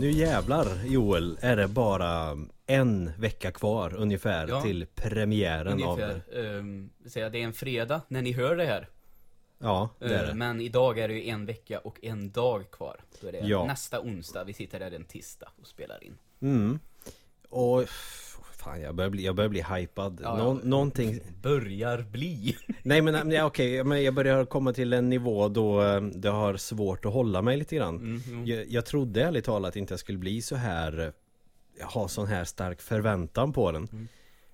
Nu jävlar Joel är det bara en vecka kvar ungefär Ja. till premiären Ungefär. av... Um, säga, det är en fredag när ni hör det här. Ja, det är Eh, det. Men idag är det ju en vecka och en dag kvar. Då är det Ja. nästa onsdag. Vi sitter här en tisdag och spelar in. Mm. Och... Fan, jag börjar bli, jag börjar bli hypad. Ja, Nå- någonting... Börjar bli. Nej men nej, okej, men jag börjar komma till en nivå då eh, det har svårt att hålla mig lite grann. Mm, jo. Jag, jag trodde ärligt talat inte jag skulle bli så här eh, Ha sån här stark förväntan på den Mm.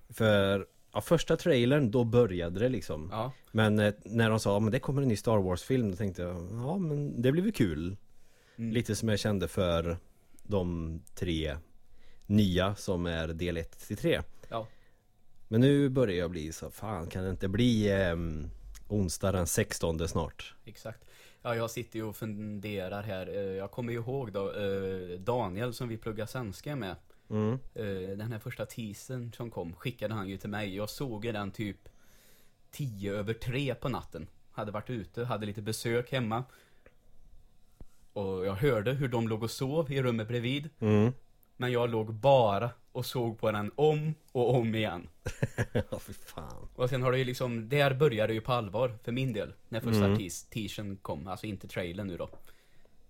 För ja, första trailern, då började det liksom Ja. Men eh, när de sa att men det kommer en ny Star Wars-film Då tänkte jag, ja men det blir väl kul Mm. Lite som jag kände för de tre nya som är del 1 till 3 Ja. Men nu börjar jag bli så, fan kan det inte bli eh, onsdag den 16 snart? Exakt. Ja, jag sitter ju och funderar här. Eh, Jag kommer ju ihåg då eh, Daniel som vi pluggar svenska med. Mm. Eh, Den här första teasern som kom skickade han ju till mig. Jag såg den typ 10 över 3 på natten. Hade varit ute, hade lite besök hemma. Och jag hörde hur de låg och sov i rummet bredvid. Mm. Men jag låg bara och såg på den om och om igen. Ja fy fan Och sen har det ju liksom, där började det ju på allvar för min del. När första Mm. teas- teasern kom, alltså inte trailern nu då.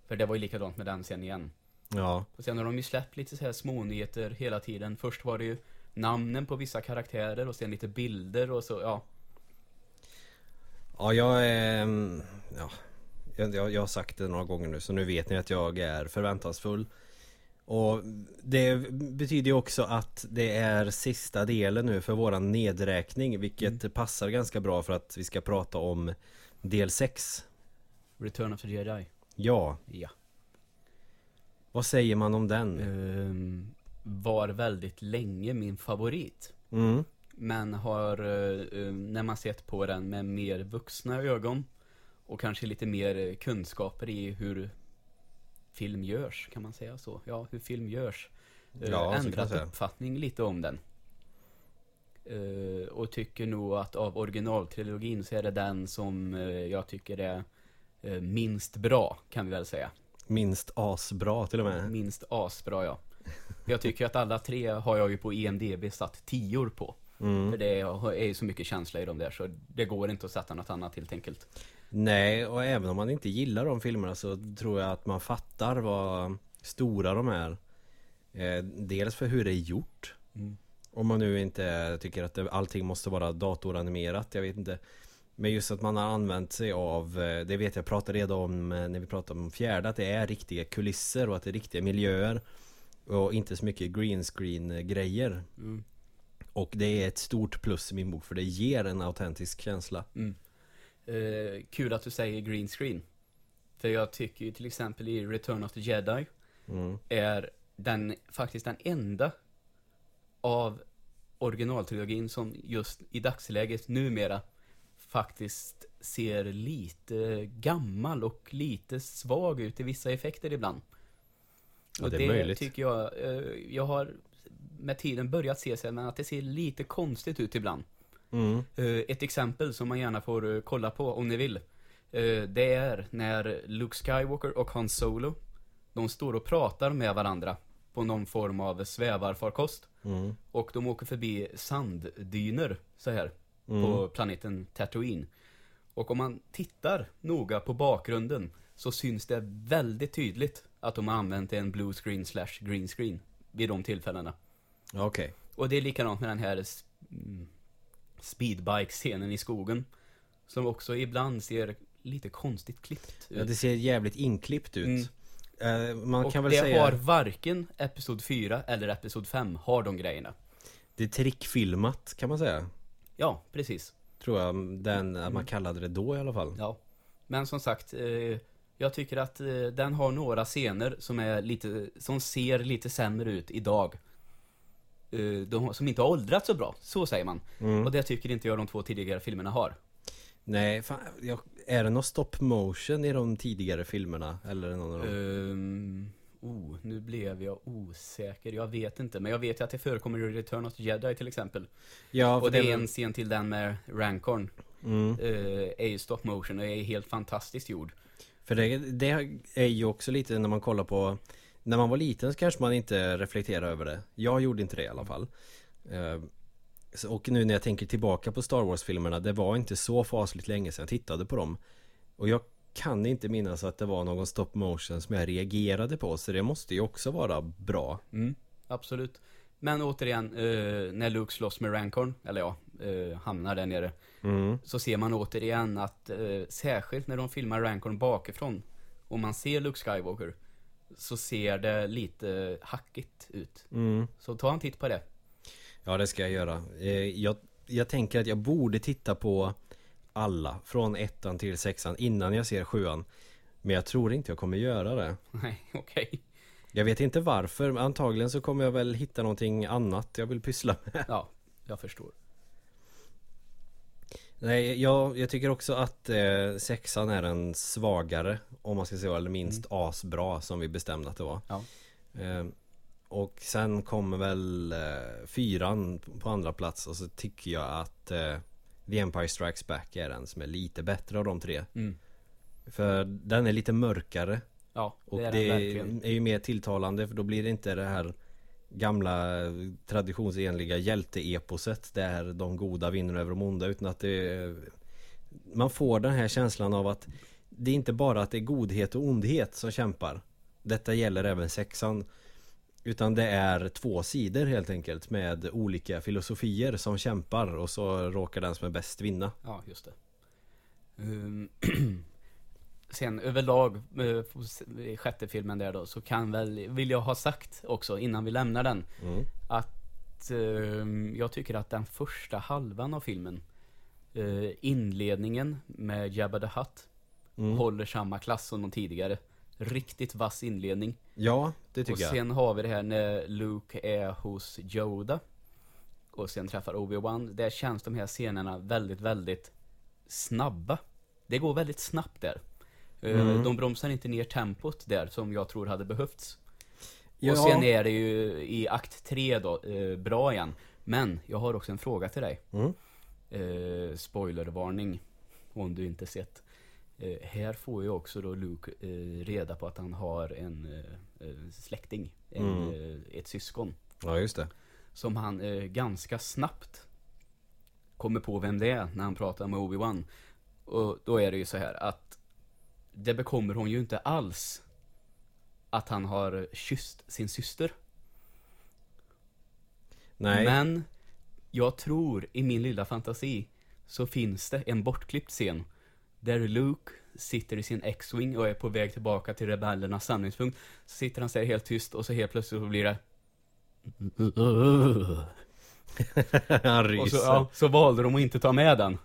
För det var ju likadant med den sen igen. Ja Och sen har de ju släppt lite så här smånyheter hela tiden. Först var det ju namnen på vissa karaktärer och sen lite bilder och så, ja. Ja, jag är... mm, Ja, jag, jag, jag har sagt det några gånger nu så nu vet ni att jag är förväntansfull. Och det betyder ju också att det är sista delen nu för våran nedräkning vilket passar ganska bra för att vi ska prata om del 6. Return of the Jedi. Ja, Ja. vad säger man om den? Ehm, var väldigt länge min favorit. Mm, Men har, eh, eh, när man sett på den med mer vuxna ögon och kanske lite mer eh, kunskaper i hur film görs, kan man säga så? Ja, hur film görs. Eh, Ja, ändrat uppfattning lite om den. Eh, och tycker nog att av originaltrilogin så är det den som eh, jag tycker är eh, minst bra, kan vi väl säga. minst asbra till och med. Minst asbra, ja. Jag tycker att alla tre har jag ju på EMDB satt tior på. Mm. För det är är ju så mycket känsla i dem där så det går inte att sätta något annat helt enkelt. Nej, och även om man inte gillar de filmerna så tror jag att man fattar vad stora de är. Eh, dels för hur det är gjort. Mm. Om man nu inte tycker att det, allting måste vara datoranimerat, jag vet inte. Men just att man har använt sig av, eh, det vet jag pratade redan om eh, när vi pratade om fjärde, att det är riktiga kulisser och att det är riktiga miljöer. Och inte så mycket green screen grejer. Mm. Och det är ett stort plus i min bok för det ger en autentisk känsla. Mm. Eh, kul att du säger green screen. För jag tycker ju till exempel i Return of the Jedi Mm. är den faktiskt den enda av originaltrilogin som just i dagsläget numera faktiskt ser lite gammal och lite svag ut i vissa effekter ibland. Ja, och det är möjligt. tycker jag, eh, jag har med tiden börjat se sig, men att det ser lite konstigt ut ibland. Mm. Eh, Ett exempel som man gärna får eh, kolla på om ni vill. eh, Det är när Luke Skywalker och Han Solo, de står och pratar med varandra på någon form av svävarfarkost. Mm. Och de åker förbi sanddyner så här Mm. på planeten Tatooine. Och om man tittar noga på bakgrunden så syns det väldigt tydligt att de har använt en blue screen slash green screen vid de tillfällena. Okej. Och det är likadant med den här speedbike-scenen i skogen. Som också ibland ser lite konstigt klippt ut. Ja, det ser jävligt inklippt ut. Mm. Eh, man och kan väl det säga har varken Episod 4 eller Episod 5 har de grejerna. det är trickfilmat kan man säga. Ja, precis. Tror jag den, Mm. man kallade det då i alla fall. Ja. Men som sagt, eh, jag tycker att eh, den har några scener som är lite, som ser lite sämre ut idag. Eh, de, som inte har åldrats så bra, så säger man. Mm. Och det tycker inte jag de två tidigare filmerna har. Nej, fan, jag, är det någon stop motion i de tidigare filmerna? Eller någon av dem? Um, oh, nu blev jag osäker. Jag vet inte. Men jag vet ju att det förekommer i Return of the Jedi till exempel. ja, och det är en scen till den med Rancorn. Mm. Uh, är ju stop motion och är helt fantastiskt gjord. För det, det är ju också lite när man kollar på När man var liten så kanske man inte reflekterade över det Jag gjorde inte det i alla fall eh, Och nu när jag tänker tillbaka på Star Wars-filmerna Det var inte så fasligt länge sedan jag tittade på dem Och jag kan inte minnas att det var någon stop motion som jag reagerade på Så det måste ju också vara bra Mm, absolut. Men återigen, eh, när Luke slåss med Rancorn, eller ja, eh, hamnar där nere, mm. så ser man återigen att, eh, särskilt när de filmar Rancorn bakifrån, och man ser Luke Skywalker, så ser det lite hackigt ut. Mm. Så ta en titt på det. Ja det ska jag göra eh, jag, jag tänker att jag borde titta på alla Från ettan till sexan innan jag ser sjuan Men jag tror inte jag kommer göra det Nej, okej. Jag vet inte varför, men antagligen så kommer jag väl hitta någonting annat jag vill pyssla med Ja, jag förstår. Nej, jag, jag tycker också att eh, sexan är en svagare Om man ska säga eller minst asbra som vi bestämde att det var. Ja. eh, Och sen kommer väl eh, fyran på andra plats och så tycker jag att eh, The Empire Strikes Back är den som är lite bättre av de tre. Mm. För den är lite mörkare. Ja, Och det är det är ju mer tilltalande för då blir det inte det här Gamla traditionsenliga hjälteeposet Där de goda vinner över de onda utan att det Man får den här känslan av att Det är inte bara att det är godhet och ondhet som kämpar. Detta gäller även sexan. Utan det är två sidor helt enkelt med olika filosofier som kämpar och så råkar den som är bäst vinna. Ja, just det. Um, sen överlag, eh, sjätte filmen där då, så kan väl, vill jag ha sagt också innan vi lämnar den, mm. att ehm, jag tycker att den första halvan av filmen, eh, inledningen med Jabba the Hutt, Mm. håller samma klass som de tidigare. Riktigt vass inledning. Ja, det tycker och jag sen har vi det här när Luke är hos Yoda. Och sen träffar Obi-Wan. Där känns de här scenerna väldigt, väldigt snabba. Det går väldigt snabbt där. Eh, Mm. De bromsar inte ner tempot där som jag tror hade behövts. Ja. Och sen är det ju i akt 3 då, eh, bra igen. Men jag har också en fråga till dig. mm. Eh, spoilervarning. Om du inte sett. Eh, här får ju också då Luke eh, reda på att han har en eh, släkting. En, Mm. ett syskon. Ja just det Som han ganska snabbt kommer på vem det är när han pratar med Obi-Wan. Och då är det ju så här att det bekommer hon ju inte alls att han har kysst sin syster. Nej Men jag tror i min lilla fantasi så finns det en bortklippt scen där Luke sitter i sin X-Wing och är på väg tillbaka till rebellernas samlingspunkt. Så sitter han så helt tyst och så helt plötsligt så blir det Han och ryser så, ja, så valde de att inte ta med den.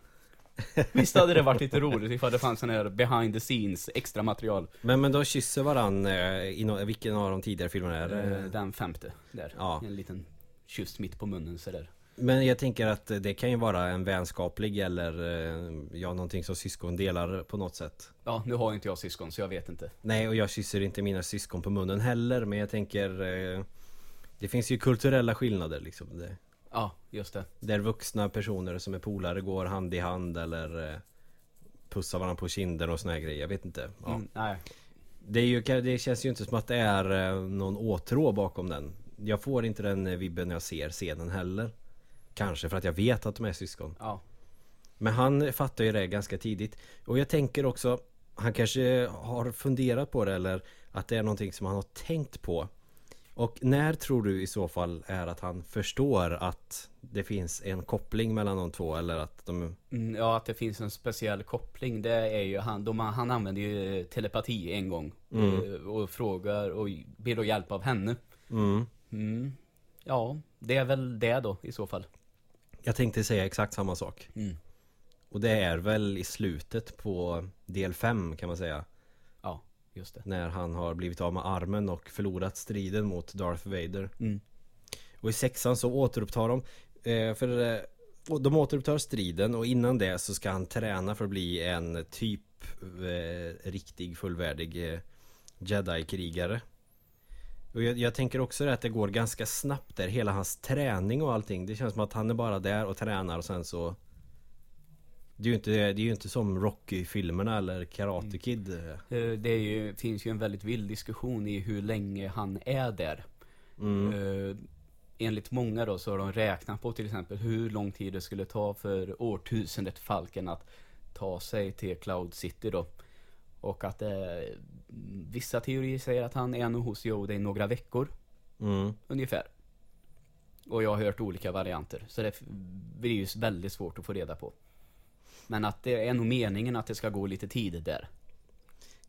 Visst hade det varit lite roligt ifall det fanns sån här behind the scenes extra material. Men, men de kysser varann eh, i no- vilken av de tidigare filmerna är det? Eh, Den femte där. Ja. En liten kyss mitt på munnen sådär. Men jag tänker att det kan ju vara en vänskaplig eller eh, ja, någonting som syskon delar på något sätt. Ja, nu har inte jag syskon så jag vet inte. Nej, och jag kysser inte mina syskon på munnen heller, men jag tänker eh, Det finns ju kulturella skillnader liksom. Det, Ja, just det. där vuxna personer som är polare går hand i hand eller eh, pussar varandra på kinden och såna här grejer. Jag vet inte. Ja. Mm, nej. Det, är ju, det känns ju inte som att det är eh, någon åtrå bakom den. Jag får inte den eh, vibben när jag ser scenen heller. Kanske för att jag vet att de är syskon. Ja. Men han fattar ju det ganska tidigt. Och jag tänker också, han kanske har funderat på det eller att det är någonting som han har tänkt på. Och när tror du i så fall är att han förstår att det finns en koppling mellan de två eller att de... Mm, ja, att det finns en speciell koppling. Det är ju han, de, han använder ju telepati en gång. Mm. eh, Och frågar och ber då hjälp av henne. Mm. Mm. Ja, det är väl det då i så fall. Jag tänkte säga exakt samma sak. Mm. Och det är väl i slutet på del 5 kan man säga. När han har blivit av med armen och förlorat striden mot Darth Vader. Mm. Och i sexan så återupptar de eh, För eh, de återupptar striden och innan det så ska han träna för att bli en typ eh, riktig fullvärdig Jedi-krigare Och jag, jag tänker också att det går ganska snabbt där Hela hans träning och allting Det känns som att han är bara där och tränar och sen så Det är ju inte, det är inte som Rocky-filmerna eller Karate Mm. Kid. Eh, Det är ju, finns ju en väldigt vild diskussion i hur länge han är där. Mm. Eh, enligt många då så har de räknat på till exempel hur lång tid det skulle ta för årtusendet Falken att ta sig till Cloud City då. Och att eh, vissa teorier säger att han är nog hos Yoda i några veckor Mm. ungefär. Och jag har hört olika varianter. Så det blir ju väldigt svårt att få reda på. Men att det är nog meningen att det ska gå lite tid där.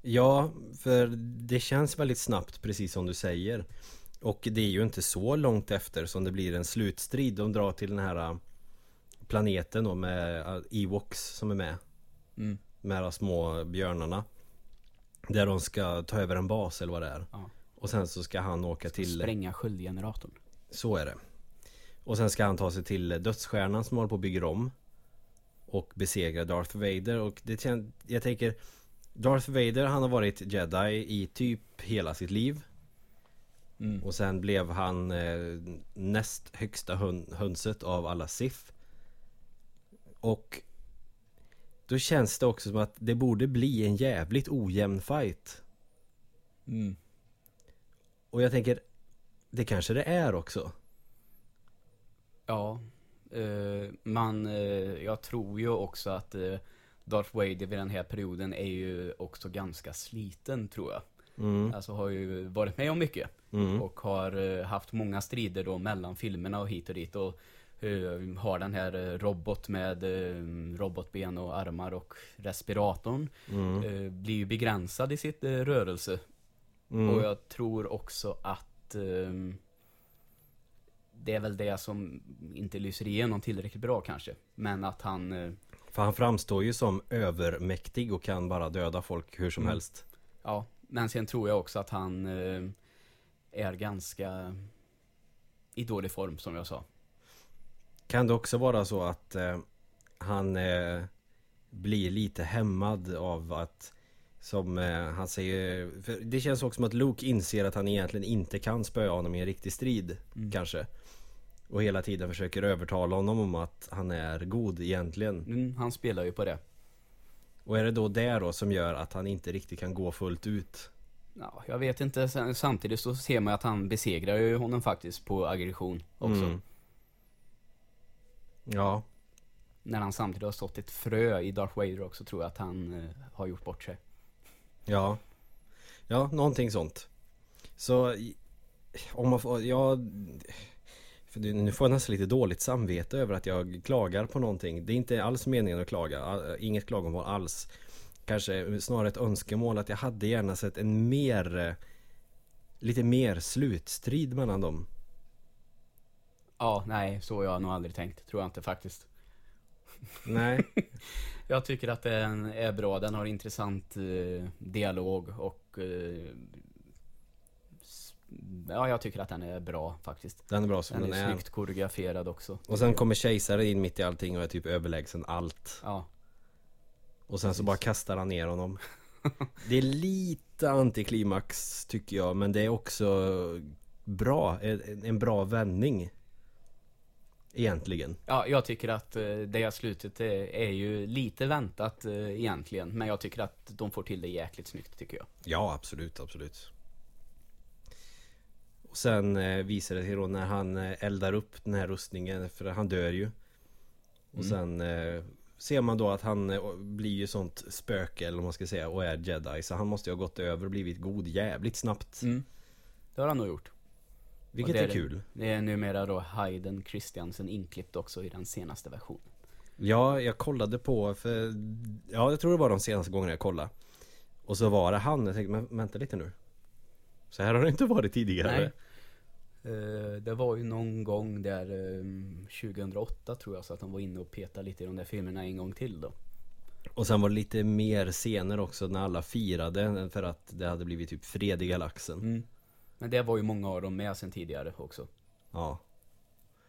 Ja, för det känns väldigt snabbt precis som du säger. Och det är ju inte så långt efter som det blir en slutstrid. De drar till den här äh, planeten då med äh, Ewoks som är med. Mm. Med de små björnarna. Där de ska ta över en bas eller vad det är. Ja. Och sen så ska han åka till... Spränga sköldgeneratorn. Så är det. Och sen ska han ta sig till dödsstjärnan som håller på att bygga om. Och besegra Darth Vader och det kän- Jag tänker Darth Vader han har varit jedi i typ hela sitt liv. Mm. Och sen blev han eh, näst högsta hön- hönset av alla Sith. Och då känns det också som att det borde bli en jävligt ojämn fight. Mm. Och jag tänker Det kanske det är också. Ja, man, eh, jag tror ju också att eh, Darth Vader vid den här perioden är ju också ganska sliten tror jag. Mm, Alltså har ju varit med om mycket. mm, Och har eh, haft många strider då mellan filmerna och hit och dit. Och eh, har den här eh, robot med eh, robotben och armar och respiratorn. mm, Eh, blir ju begränsad i sitt eh, rörelse. mm. Och jag tror också att ehm, det är väl det som inte lyser igenom tillräckligt bra kanske. Men att han, eh, För han framstår ju som övermäktig och kan bara döda folk hur som Mm. helst. ja. Men sen tror jag också att han eh, är ganska i dålig form som jag sa. Kan det också vara så att eh, han eh, blir lite hämmad av att som eh, han säger för Det känns också som att Luke inser att han egentligen inte kan spöa honom i en riktig strid Mm. Kanske Och hela tiden försöker övertala honom om att han är god egentligen Mm, han spelar ju på det. Och är det då det då som gör att han inte riktigt kan gå fullt ut? Ja, jag vet inte. Samtidigt så ser man att han besegrar ju honom faktiskt på aggression också. Mm. Ja, När han samtidigt har stått ett frö i Darth Vader också tror jag att han eh, har gjort bort sig. ja Ja, någonting sånt Så Om man får, ja för Nu får jag nästan lite dåligt samvete över att jag klagar på någonting Det är inte alls meningen att klaga, inget klagomål alls Kanske snarare ett önskemål att jag hade gärna sett en mer eh, Lite mer slutstrid mellan dem Ja, nej, så har jag nog aldrig tänkt. Tror jag inte faktiskt. Nej Jag tycker att den är bra. Den har intressant eh, dialog och eh, Ja, jag tycker att den är bra faktiskt. Den är bra som Den den är är snyggt koreograferad också. Och sen kommer kejsaren in mitt i allting och är typ överlägsen allt Ja, Och sen så Precis. bara kastar han ner honom Det är lite antiklimax tycker jag Men det är också bra, en en bra vändning Egentligen ja jag tycker att eh, det slutet är, är ju lite väntat eh, egentligen. Men jag tycker att de får till det jäkligt snyggt tycker jag. Ja absolut, absolut Och sen eh, visar det sig då när han eh, eldar upp den här rustningen För han dör ju Och Mm. sen eh, ser man då att han blir ju sånt spöke eller vad man ska säga och är jedi Så han måste ju ha gått över och blivit god jävligt snabbt Mm. Det har han nog gjort. Vilket är är kul Det är numera då Hayden Christiansen inklippt också i den senaste versionen. Ja, jag kollade på för Ja, jag tror det var de senaste gångerna jag kollade Och så var det han, jag tänkte men vänta lite nu Så här har det inte varit tidigare Nej. Eh, det var ju någon gång där eh, 2008 tror jag så att de var inne och petade lite i de där filmerna en gång till då. Och sen var det lite mer scener också när alla firade för att det hade blivit typ fred i galaxen Mm. Men det var ju många av dem med sen tidigare också. Ja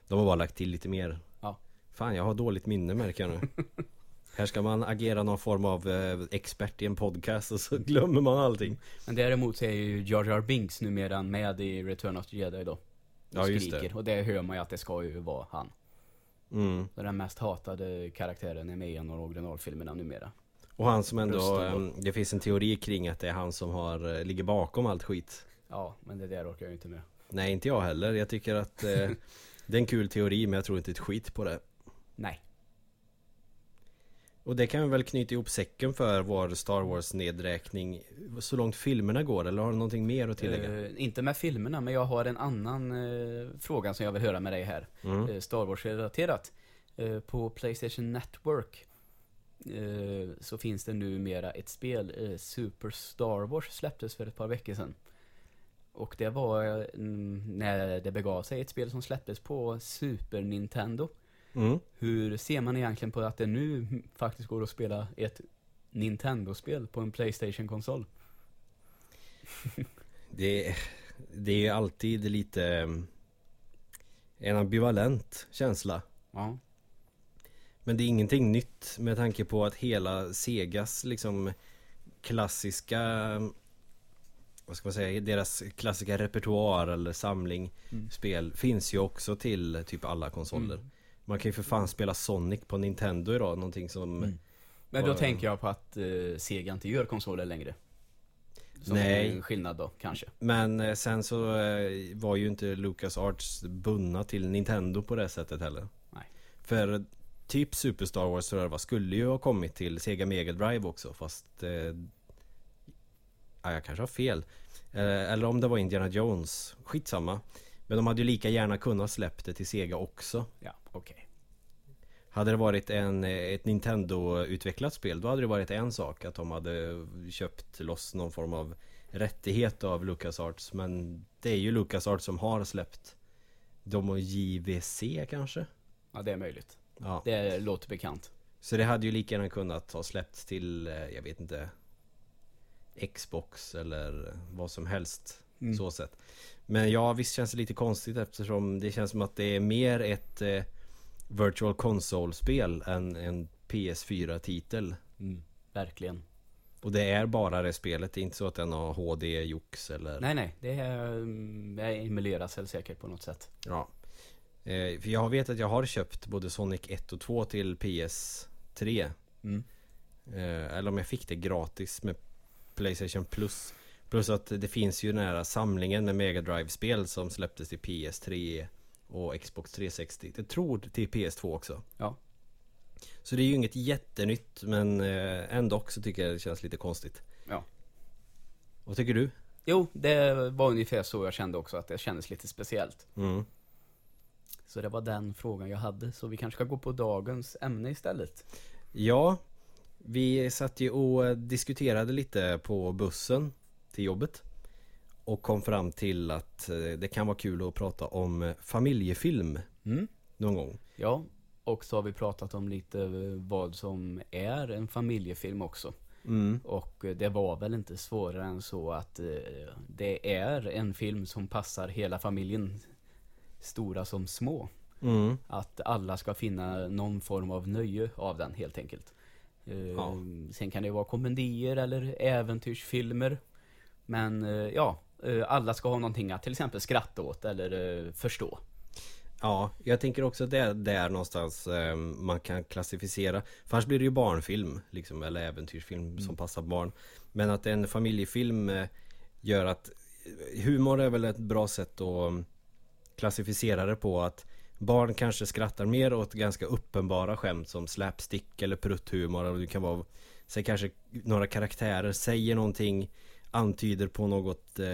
De har bara lagt till lite mer Ja. Fan, jag har dåligt minne märker jag nu Här ska man agera någon form av eh, expert i en podcast och så glömmer man allting Men däremot så är ju Jar Jar Binks numera med i Return of the Jedi då. Och Ja, just det. Och det hör man ju att det ska ju vara han. Mm. Den mest hatade karaktären är med i en av originalfilmerna numera. Och han som ändå, ehm, det finns en teori kring att det är han som har, eh, ligger bakom allt skit. Ja, men det där orkar jag ju inte med. Nej, inte jag heller. Jag tycker att eh, det är en kul teori, men jag tror inte ett skit på det. Nej. Och det kan vi väl knyta ihop säcken för vår Star Wars nedräkning så långt filmerna går, eller har du någonting mer att tillägga? Eh, inte med filmerna, men jag har en annan eh, fråga som jag vill höra med dig här. Mm. Eh, Star Wars-relaterat. Eh, på Playstation Network så finns det numera ett spel, Super Star Wars släpptes för ett par veckor sedan. Och det var mm, när det begav sig ett spel som släpptes på Super Nintendo. Mm. Hur ser man egentligen på att det nu faktiskt går att spela ett Nintendo-spel på en Playstation-konsol? Det, det är alltid lite ehm, en ambivalent känsla. Ja. Men det är ingenting nytt med tanke på att hela Segas liksom klassiska vad ska man säga, deras klassiska repertoar eller samling Mm. spel finns ju också till typ alla konsoler. Mm. Man kan ju för fan spela Sonic på Nintendo idag, någonting som Mm. Men då Och- tänker jag på att eh, Sega inte gör konsoler längre. Som Nej. en skillnad då, kanske. Men eh, sen så eh, var ju inte Lucas Arts bundna till Nintendo på det sättet heller. Nej. För typ Super Star Wars tror jag var, skulle ju ha kommit till Sega Mega Drive också fast... Eh, ja, jag kanske har fel. Eh, eller om det var Indiana Jones. Skitsamma. Men de hade ju lika gärna kunnat släppt det till Sega också. Ja, okej. Hade det varit en, ett Nintendo-utvecklat spel då hade det varit en sak att de hade köpt loss någon form av rättighet av LucasArts Men det är ju LucasArts som har släppt dem och JVC kanske? Ja, det är möjligt. Ja. Det låter bekant. Så det hade ju lika gärna kunnat ha släppts till, eh, jag vet inte Xbox eller vad som helst Mm. så sett Men ja, visst känns det lite konstigt eftersom det känns som att det är mer ett eh, Virtual Console-spel än en PS4-titel Mm. Verkligen. Och det är bara det spelet, det är inte så att den har HD-jox eller Nej, nej. Det är, mm, det emuleras väl säkert på något sätt. Ja eh, För jag vet att jag har köpt både Sonic 1 och 2 till PS3 Mm. Eh, Eller om jag fick det gratis med Playstation Plus Plus att det finns ju den här samlingen med Mega Drive-spel som släpptes till PS3 och Xbox 360 Jag tror till PS2 också Ja. Så det är ju inget jättenytt men eh, ändå också tycker jag det känns lite konstigt Ja. Vad tycker du? Jo, det var ungefär så jag kände också, att det kändes lite speciellt. Mm. Så det var den frågan jag hade, så vi kanske ska gå på dagens ämne istället. Ja Vi satt ju och diskuterade lite på bussen till jobbet Och kom fram till att eh, det kan vara kul att prata om eh, familjefilm Mm. någon gång Ja, och så har vi pratat om lite eh, vad som är en familjefilm också. mm. Och det var väl inte svårare än så att det är en film som passar hela familjen, stora som små. Mm. Att alla ska finna någon form av nöje av den helt enkelt. Ja. Sen kan det vara komedier eller äventyrsfilmer. Men eh, ja, eh, alla ska ha någonting att till exempel skratta åt eller eh, förstå. Ja, jag tänker också att det är där någonstans man kan klassificera. För annars blir det ju barnfilm liksom, eller äventyrsfilm som passar barn. Men att en familjefilm gör att Humor är väl ett bra sätt att mm, klassificera det på. Att Barn kanske skrattar mer åt ganska uppenbara skämt som slapstick eller prutthumor. Och det kan vara. Säg kanske några karaktärer säger någonting Antyder på något eh,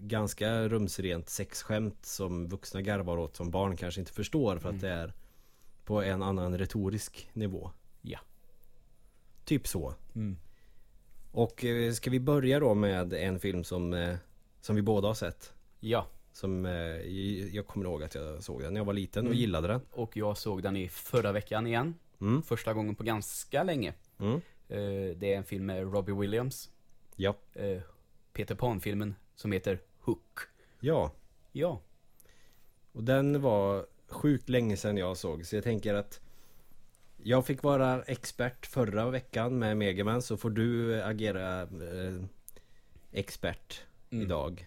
ganska rumsrent sexskämt som vuxna garvar åt som barn kanske inte förstår för att det är på en annan retorisk nivå. Ja. Typ så. Mm. Och eh, ska vi börja då med en film som, eh, som vi båda har sett? Ja, Som eh, jag kommer ihåg att jag såg den när jag var liten och Mm. gillade den. och jag såg den i förra veckan igen. Mm. Första gången på ganska länge. Mm. Det är en film med Robbie Williams. Ja. eh, Peter Pan-filmen som heter Hook. Ja. Ja. Och den var sjukt länge sedan jag såg så jag tänker att jag fick vara expert förra veckan med Megaman så får du agera eh, expert Mm. idag.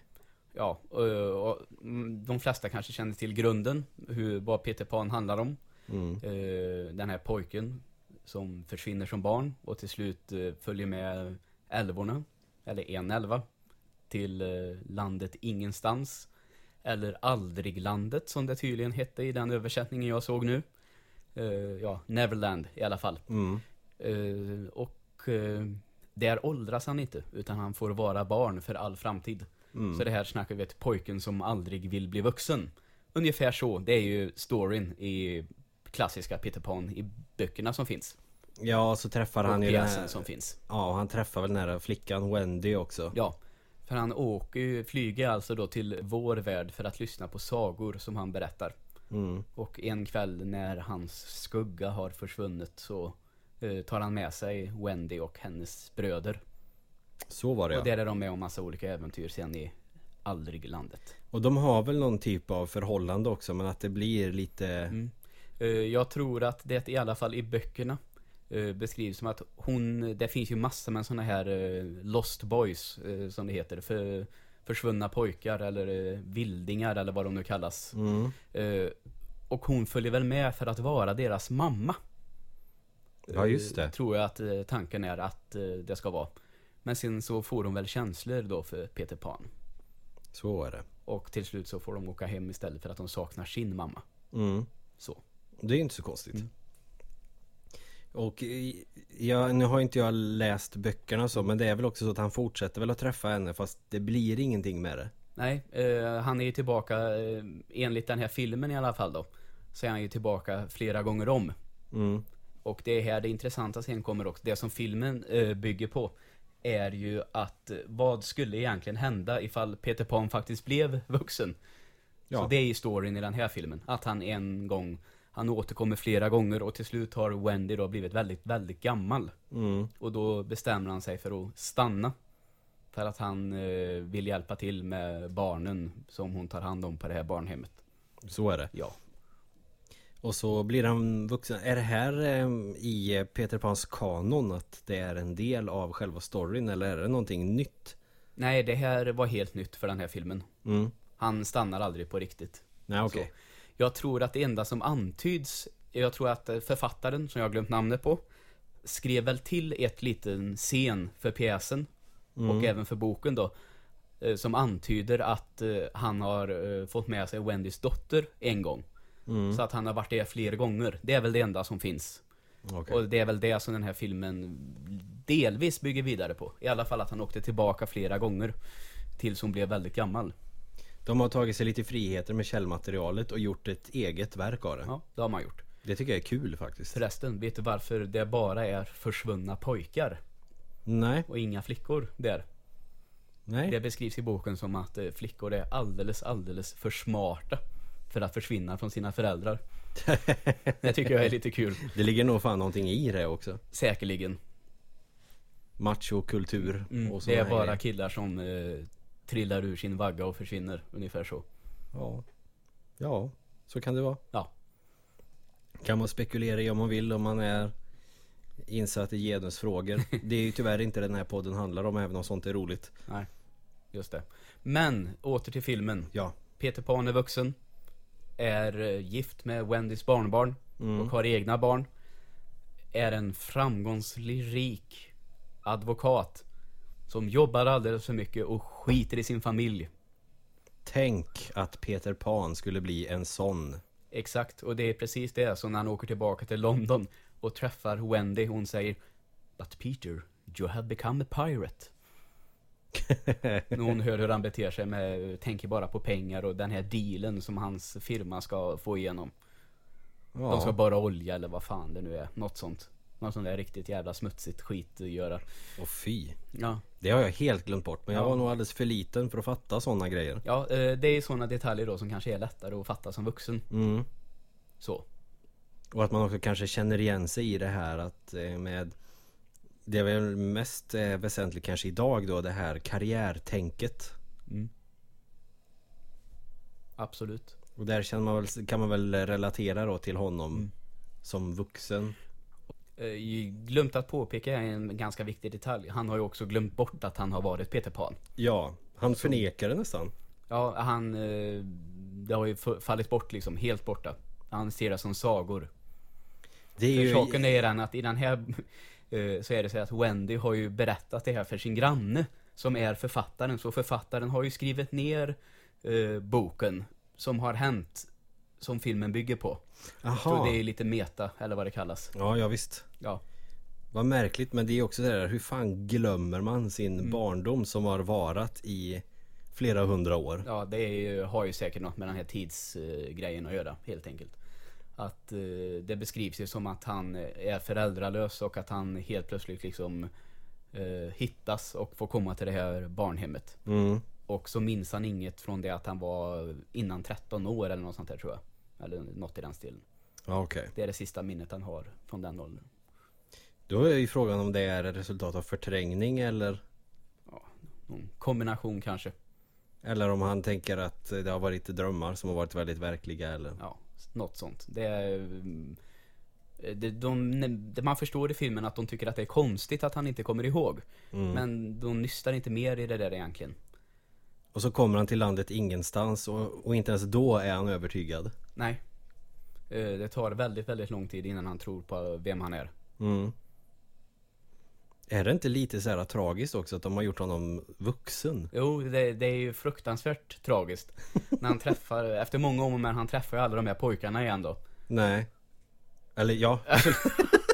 Ja, och, och, mm, de de flesta kanske känner till grunden, hur, vad Peter Pan handlar om. Mm. Eh, den här pojken som försvinner som barn och till slut eh, följer med älvorna, eller en älva, till eh, landet ingenstans. Eller Aldriglandet som det tydligen hette i den översättningen jag såg nu. Eh, ja, Neverland i alla fall. Mm. Eh, och där åldras han inte, utan han får vara barn för all framtid. Mm. Så det här snackar vi ett pojken som aldrig vill bli vuxen. Ungefär så, det är ju storyn i klassiska Peter Pan i böckerna som finns. Ja, så träffar Och han ju den här, som finns. Ja, han träffar väl den här flickan Wendy också. Ja, för han åker ju, flyger alltså då till vår värld för att lyssna på sagor som han berättar. Mm. Och en kväll när hans skugga har försvunnit så eh, tar han med sig Wendy och hennes bröder. Så var det Och där är de med om massa olika äventyr sen i Aldriglandet. Och de har väl någon typ av förhållande också men att det blir lite Mm. Eh, Jag tror att det i alla fall i böckerna beskrivs som att hon, det finns ju massor med sådana här eh, Lost Boys eh, som det heter, för försvunna pojkar eller eh, vildingar eller vad de nu kallas. mm. Eh, Och hon följer väl med för att vara deras mamma. Ja, just det. Eh, Tror jag att eh, tanken är att eh, det ska vara. Men sen så får hon väl känslor då för Peter Pan. Så är det. Och till slut så får de åka hem istället för att de saknar sin mamma. Mm. Så. Det är inte så konstigt. Mm. Och i- ja, nu har inte jag läst böckerna så men det är väl också så att han fortsätter väl att träffa henne fast det blir ingenting med det. Nej, eh, han är ju tillbaka, eh, enligt den här filmen i alla fall då, så är han ju tillbaka flera gånger om. Mm. Och det är här det intressanta sen kommer också. Det som filmen eh, bygger på är ju att eh, vad skulle egentligen hända ifall Peter Pan faktiskt blev vuxen? Ja. Så det är ju storyn i den här filmen. Att han en gång, han återkommer flera gånger och till slut har Wendy då blivit väldigt, väldigt gammal. Mm. Och då bestämmer han sig för att stanna. För att han eh, vill hjälpa till med barnen som hon tar hand om på det här barnhemmet. Så är det. Ja. Och så blir han vuxen. Är det här eh, i Peter Pans kanon att det är en del av själva storyn eller är det någonting nytt? Nej, det här var helt nytt för den här filmen. Mm. Han stannar aldrig på riktigt. Nej okej. Så. Jag tror att det enda som antyds, jag tror att eh, författaren, som jag har glömt namnet på, skrev väl till ett liten scen för pjäsen Mm. och även för boken då. eh, Som antyder att eh, han har fått med sig Wendys dotter en gång. Mm. Så att han har varit där fler gånger. Det är väl det enda som finns. Okej. Och det är väl det som den här filmen delvis bygger vidare på. I alla fall att han åkte tillbaka flera gånger. Tills hon blev väldigt gammal. De har tagit sig lite friheter med källmaterialet och gjort ett eget verk av det. Ja, det har man gjort. Det tycker jag är kul faktiskt. Förresten, vet du varför det bara är försvunna pojkar Nej, och inga flickor där? nej. Det beskrivs i boken som att eh, flickor är alldeles, alldeles för smarta för att försvinna från sina föräldrar. Det tycker jag är lite kul. Det ligger nog fan någonting i det också. Säkerligen. Machokultur Mm, och det är bara killar som eh, trillar ur sin vagga och försvinner, ungefär så. Ja. ja, så kan det vara. Ja. Kan man spekulera i om man vill om man är insatt i genusfrågor. Det är ju tyvärr inte den här podden handlar om även om sånt är roligt. Nej, just det. Men, åter till filmen. Ja. Peter Pan är vuxen. Är eh, gift med Wendys barnbarn. Mm. Och har egna barn. Är en framgångsrik advokat. Som jobbar alldeles för mycket och skiter i sin familj. Tänk att Peter Pan skulle bli en sån. Exakt, och det är precis det. Så när han åker tillbaka till London och träffar Wendy, hon säger But Peter, you have become a pirate. När hon hör hur han beter sig med, tänker bara på pengar och den här dealen som hans firma ska få igenom. De ska Ja, bara olja eller vad fan det nu är. Något sånt. Något sånt där riktigt jävla smutsigt skit att göra. och fy. Ja, Det har jag helt glömt bort men jag Ja. var nog alldeles för liten för att fatta sådana grejer. ja eh, det är sådana detaljer då som kanske är lättare att fatta som vuxen. Mm. Så. Och att man också kanske känner igen sig i det här att eh, med Det är väl mest eh, väsentligt kanske idag då det här karriärtänket Mm. Absolut. Och där känner man väl, kan man väl relatera då till honom Mm. som vuxen glömt att påpeka en ganska viktig detalj. Han har ju också glömt bort att han har varit Peter Pan. Ja, han förnekar det nästan Ja, han... Eh, det har ju fallit bort liksom, helt borta. Han ser det som sagor. Det är ju... saken är den att i den här eh, så är det så att Wendy har ju berättat det här för sin granne som är författaren. Så författaren har ju skrivit ner eh, boken som har hänt som filmen bygger på. Aha. det är lite meta, eller vad det kallas. Ja, ja visst. Ja, Vad märkligt, men det är också det där, hur fan glömmer man sin Mm. barndom som har varat i flera hundra år? ja det ju, har ju säkert något med den här tidsgrejen att göra, helt enkelt. Att eh, det beskrivs ju som att han är föräldralös och att han helt plötsligt liksom eh, hittas och får komma till det här barnhemmet. Mm. Och så minns han inget från det att han var innan 13 år eller något sånt där tror jag. Eller något i den stilen. Ja, okej. Det är det sista minnet han har från den åldern. Då är ju frågan om det är resultat av förträngning eller Någon kombination kanske. Eller om han tänker att det har varit drömmar som har varit väldigt verkliga eller Ja, något sånt. Det är... mm, Det, de, man förstår i filmen att de tycker att det är konstigt att han inte kommer ihåg. mm. Men de nystar inte mer i det där egentligen. Och så kommer han till landet ingenstans och, och inte ens då är han övertygad Nej. Eh, Det tar väldigt, väldigt lång tid innan han tror på vem han är. mm. Är det inte lite så här tragiskt också att de har gjort honom vuxen? Jo, det, det är ju fruktansvärt tragiskt. när han träffar, efter många år, men han träffar ju alla de här pojkarna igen då. Nej Eller ja,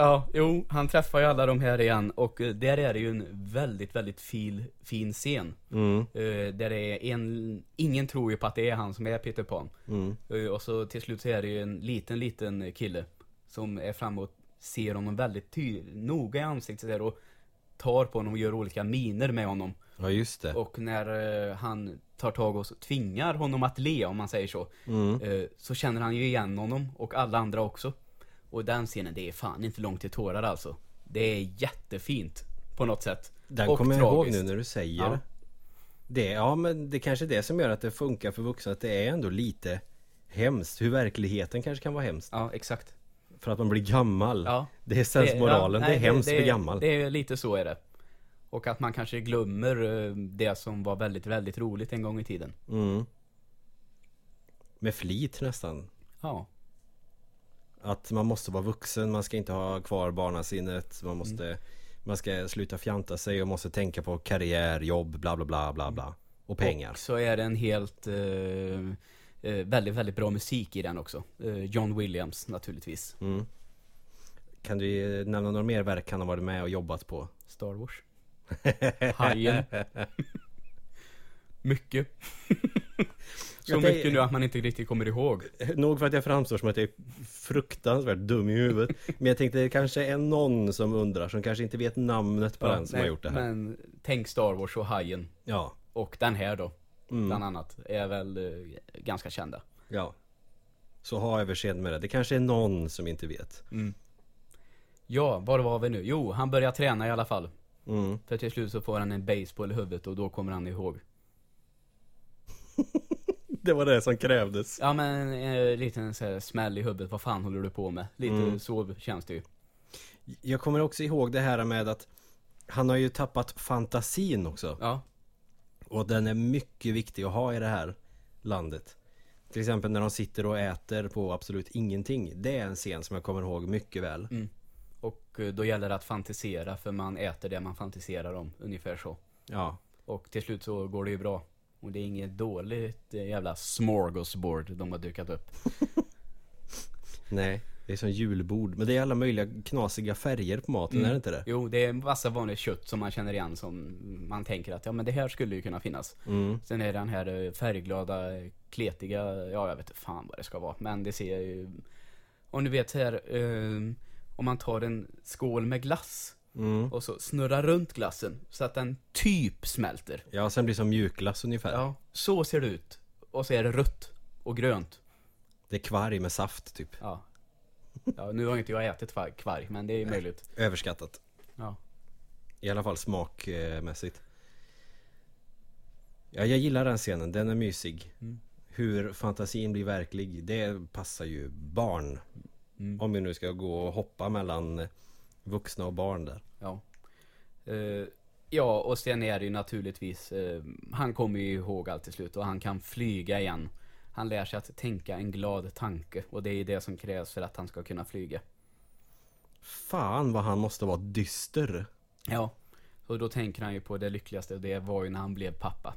Ja, jo, han träffar ju alla de här igen och eh, där är det ju en väldigt, väldigt fin, fin scen. mm. Eh, Där det är en, ingen tror ju på att det är han som är Peter Pan. Mm. Eh, Och så till slut så är det ju en liten, liten kille som är framme och ser honom väldigt ty- noga i ansiktet där och tar på honom och gör olika miner med honom. Ja just det Och när eh, han tar tag och tvingar honom att le, om man säger så, mm. så känner han ju igen honom och alla andra också. Och den scenen, det är fan inte långt till tårar alltså. Det är jättefint på något sätt. Den och kommer jag ihåg nu när du säger Ja. det det Ja men det kanske är det som gör att det funkar för vuxna Att det är ändå lite hemskt Hur verkligheten kanske kan vara hemskt Ja, exakt. För att man blir gammal Ja. Det är sensmoralen, det, nej, är hemskt det, att bli gammal Det är lite så är det. Och att man kanske glömmer eh, det som var väldigt, väldigt roligt en gång i tiden. mm. Med flit nästan Ja, Att man måste vara vuxen, man ska inte ha kvar barnasinnet Man måste Man ska sluta fjanta sig och måste tänka på karriär, jobb, bla bla bla bla bla Och pengar och så är det en helt eh, eh, väldigt, väldigt bra musik i den också. Eh, John Williams naturligtvis. mm. Kan du eh, nämna några mer verk han har varit med och jobbat på? Star Wars. Hajen. Mycket. så mycket nu att man inte riktigt kommer ihåg. Nog för att jag framstår som att jag är fruktansvärt dum i huvudet Men jag tänkte det kanske är någon som undrar Som kanske inte vet namnet på Ja, den som nej, har gjort det här Men tänk Star Wars och Hajen. Ja, Och den här då, mm. bland annat, är väl eh, ganska kända. ja Så ha överseende med det, det kanske är någon som inte vet Ja, var var vi nu? Jo, han börjar träna i alla fall. mm. För till slut så får han en baseball i huvudet och då kommer han ihåg. Det var det som krävdes Ja men en liten så här smäll i huvudet, vad fan håller du på med? Lite Mm. så känns det ju. Jag kommer också ihåg det här med att Han har ju tappat fantasin också Ja, Och den är mycket viktig att ha i det här landet Till exempel när de sitter och äter på absolut ingenting Det är en scen som jag kommer ihåg mycket väl och eh, då gäller det att fantisera för man äter det man fantiserar om, ungefär så. Ja Och till slut så går det ju bra. Och det är inget dåligt eh, jävla smorgasbord de har dukat upp. Nej Det är som julbord Men det är alla möjliga knasiga färger på maten, Mm. är det inte det? Jo, det är massa vanligt kött som man känner igen som man tänker att ja men det här skulle ju kunna finnas. Mm. Sen är det den här eh, färgglada, kletiga, ja jag vet inte fan vad det ska vara. Men det ser ju... Om du vet här, eh, om man tar en skål med glass Mm. och så snurrar runt glassen så att den typ smälter. Ja, sen blir det som mjukglass ungefär Ja, så ser det ut. Och så är det rött och grönt. Det är kvarg med saft typ Ja. Ja, nu har inte jag ätit kvar- kvarg, men det är möjligt. Överskattat Ja. I alla fall smakmässigt Ja, jag gillar den scenen, den är mysig Mm. Hur fantasin blir verklig, det passar ju barn Mm. Om vi nu ska gå och hoppa mellan vuxna och barn där Ja. Eh, Ja, och sen är det ju naturligtvis, eh, han kommer ju ihåg allt till slut och han kan flyga igen. Han lär sig att tänka en glad tanke och det är det som krävs för att han ska kunna flyga. Fan vad han måste vara dyster. Ja, och då tänker han ju på det lyckligaste och det var ju när han blev pappa.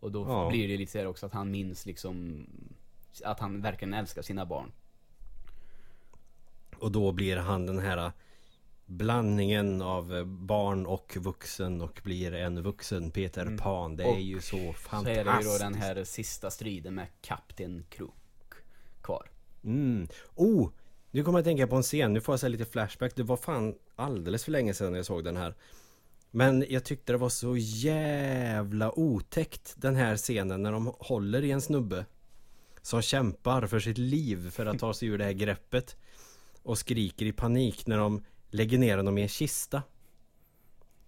Och då Ja. blir det lite så också att han minns liksom att han verkligen älskar sina barn. Och då blir han den här blandningen av eh, barn och vuxen och blir en vuxen Peter Pan. Det är Mm. Och ju så Så är fantastiskt. det ju då den här sista striden med Kapten Krok kvar. Mm. Oh! Nu kommer jag att tänka på en scen, nu får jag säga lite flashback. Det var fan alldeles för länge sedan jag såg den här. Men jag tyckte det var så jävla otäckt den här scenen när de håller i en snubbe. Som kämpar för sitt liv för att ta sig ur det här greppet. Och skriker i panik när de lägger ner honom i en kista.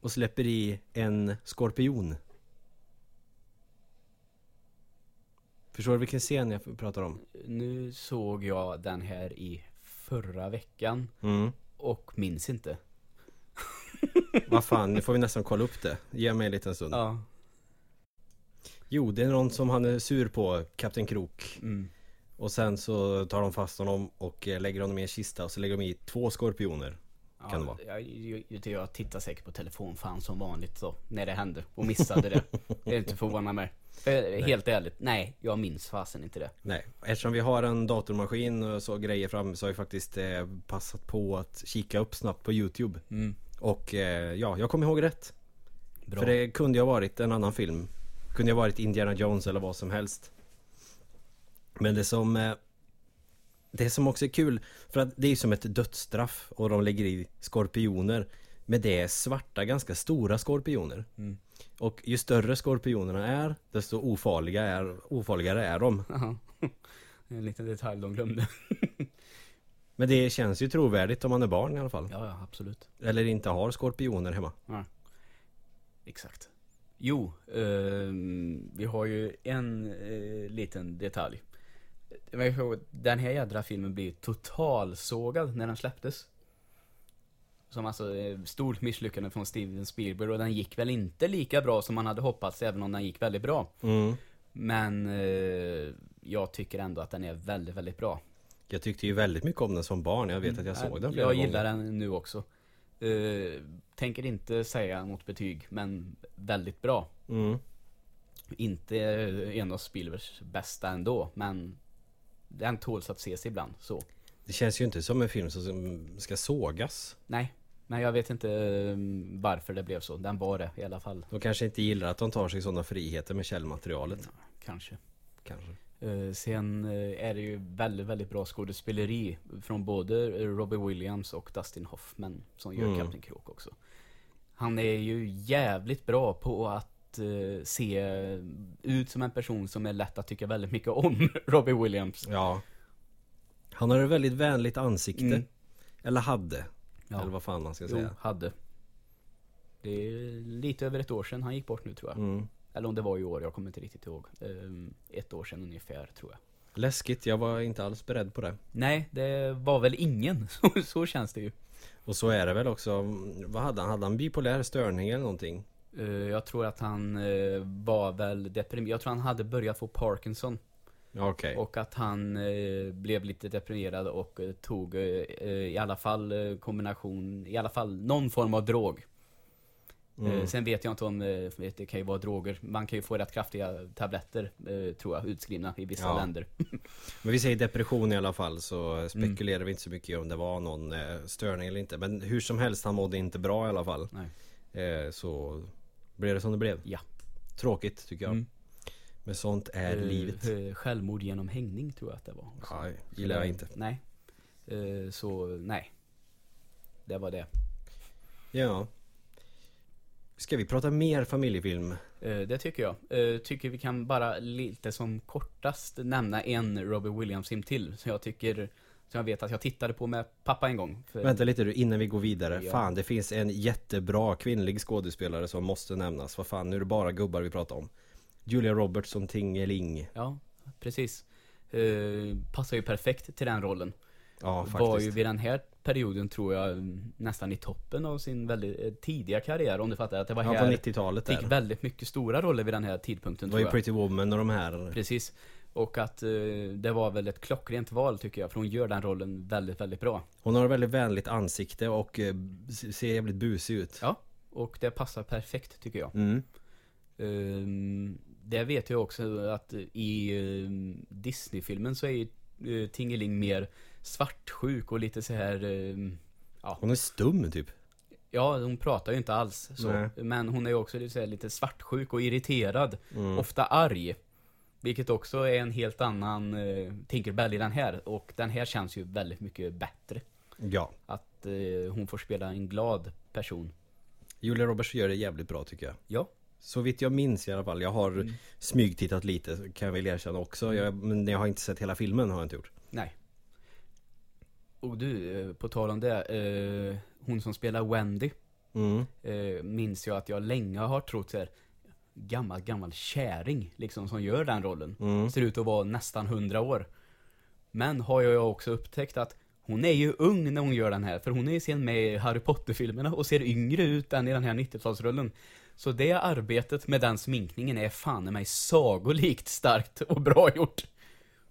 Och släpper i en skorpion. Förstår du vilken scen jag pratar om? Nu såg jag den här i förra veckan Mm. och minns inte. Vad fan, nu får vi nästan kolla upp det. Ge mig en liten stund. Ja. Jo, det är någon som han är sur på, Kapten Krok. Mm. Och sen så tar de fast honom och eh, lägger honom i en kista och så lägger de i två skorpioner. Kan det vara. Jag, jag, jag tittar säkert på telefonfan som vanligt så, när det hände och missade det. Det är inte förvånande mig. För, Helt ärligt, nej, jag minns fasen inte det. Nej, eftersom vi har en datormaskin och så grejer framme så har vi faktiskt eh, passat på att kika upp snabbt på Youtube. Mm. Och eh, ja, jag kommer ihåg rätt. Bra. För det kunde ha varit en annan film. Kunde ha varit Indiana Jones eller vad som helst. Men det som eh, Det som också är kul För att det är som ett dödsstraff Och de lägger i skorpioner Men det är svarta ganska stora skorpioner Mm. Och ju större skorpionerna är Desto ofarliga är, ofarligare är de Jaha. En liten detalj de glömde. Men det känns ju trovärdigt om man är barn i alla fall Ja, ja, absolut. Eller inte har skorpioner hemma Exakt. Jo, ehm, vi har ju en eh, liten detalj. Den här jädra filmen blev totalsågad när den släpptes. Som alltså eh, stort misslyckande från Steven Spielberg och den gick väl inte lika bra som man hade hoppats även om den gick väldigt bra. mm. Men eh, jag tycker ändå att den är väldigt, väldigt bra. Jag tyckte ju väldigt mycket om den som barn Jag vet att jag såg den flera Jag gånger gillar den nu också. Eh, tänker inte säga något betyg, men väldigt bra. mm. Inte en av Spielbergs bästa ändå, men den tåls att ses ibland, så. Det känns ju inte som en film som ska sågas Nej, men jag vet inte eh, varför det blev så. Den var det i alla fall, De kanske inte gillar att de tar sig sådana friheter med källmaterialet kanske. Kanske Eh, sen eh, är det ju väldigt, väldigt bra skådespeleri från både Robbie Williams och Dustin Hoffman som gör Mm. Kapten Krok också. Han är ju jävligt bra på att eh, se ut som en person som är lätt att tycka väldigt mycket om Robbie Williams. Ja Han har ett väldigt vänligt ansikte Mm. Eller hade Ja. Eller vad fan man ska Jo, säga hade. Det är lite över ett år sedan han gick bort nu tror jag. mm. Eller om det var i år, jag kommer inte riktigt ihåg. Ehm, ett år sedan ungefär tror jag. Läskigt, jag var inte alls beredd på det Nej, det var väl ingen. Så, så känns det ju. Och så är det väl också Vad hade han? Hade han bipolär störning eller någonting? Eh, Jag tror att han eh, var väl deprimerad. Jag tror han hade börjat få Parkinson. Okej Och att han eh, blev lite deprimerad och tog i alla fall kombination, i alla fall någon form av drog. mm. Sen vet jag inte om det kan ju vara droger. Man kan ju få rätt kraftiga tabletter tror jag, utskrivna i vissa Ja. länder. Men vi säger depression i alla fall Så Mm. spekulerar vi inte så mycket om det var någon störning eller inte Men hur som helst, han mådde inte bra i alla fall Nej. Så blev det som det blev Ja. Tråkigt tycker jag Mm. Men sånt är Eh, livet eh, Självmord genom hängning tror jag att det var. Ja, gillar jag inte Nej. Eh, så nej. Det var det. Ja Ska vi prata mer familjefilm? Det tycker jag. Tycker vi kan bara lite som kortast nämna en Robbie Williams-film till. Så jag tycker, som jag vet att jag tittade på med pappa en gång. För, Vänta lite du, innan vi går vidare. Ja. Fan, det finns en jättebra kvinnlig skådespelare som måste nämnas. Vad fan, nu är det bara gubbar vi pratar om. Julia Roberts som Tingeling. Ja, precis. Eh, passar ju perfekt till den rollen. Ja, Var ju faktiskt. vid den här perioden tror jag nästan i toppen av sin väldigt eh, tidiga karriär om du fattar. Att det var Ja, på här, 90-talet fick där. väldigt mycket stora roller vid den här tidpunkten Det var ju. Pretty Woman och de här. Precis. Och att eh, det var väl ett klockrent val tycker jag, för hon gör den rollen väldigt, väldigt bra. Hon har ett väldigt vänligt ansikte och eh, ser jävligt busig ut. Ja, och det passar perfekt tycker jag. Mm. Ehm, det vet jag också att i um, Disney-filmen så är ju uh, Tingeling mer svartsjuk och lite så här. ehm, Hon är stum typ. ja, hon pratar ju inte alls så. Nej. Men hon är ju också lite, så här, lite svartsjuk och irriterad. Mm. Ofta arg. Vilket också är en helt annan uh, Tinkerbell i den här. Och den här känns ju väldigt mycket bättre. Ja. Att eh, hon får spela en glad person. Julia Roberts gör det jävligt bra tycker jag. Ja. Så vitt jag minns i alla fall. Jag har Mm. smygtittat lite kan jag väl erkänna också. Jag, men jag har inte sett hela filmen har jag inte gjort. Nej. Och du, eh, på tal om det. Eh, hon som spelar Wendy. Mm. Eh, minns jag att jag länge har trott så här, Gammal, gammal käring liksom som gör den rollen. Mm. Ser ut att vara nästan 100 år. Men har jag också upptäckt att hon är ju ung när hon gör den här. För hon är ju sen med i Harry Potter-filmerna och ser yngre ut än i den här 90-talsrullen. Så det arbetet med den sminkningen är fan i mig sagolikt starkt och bra gjort.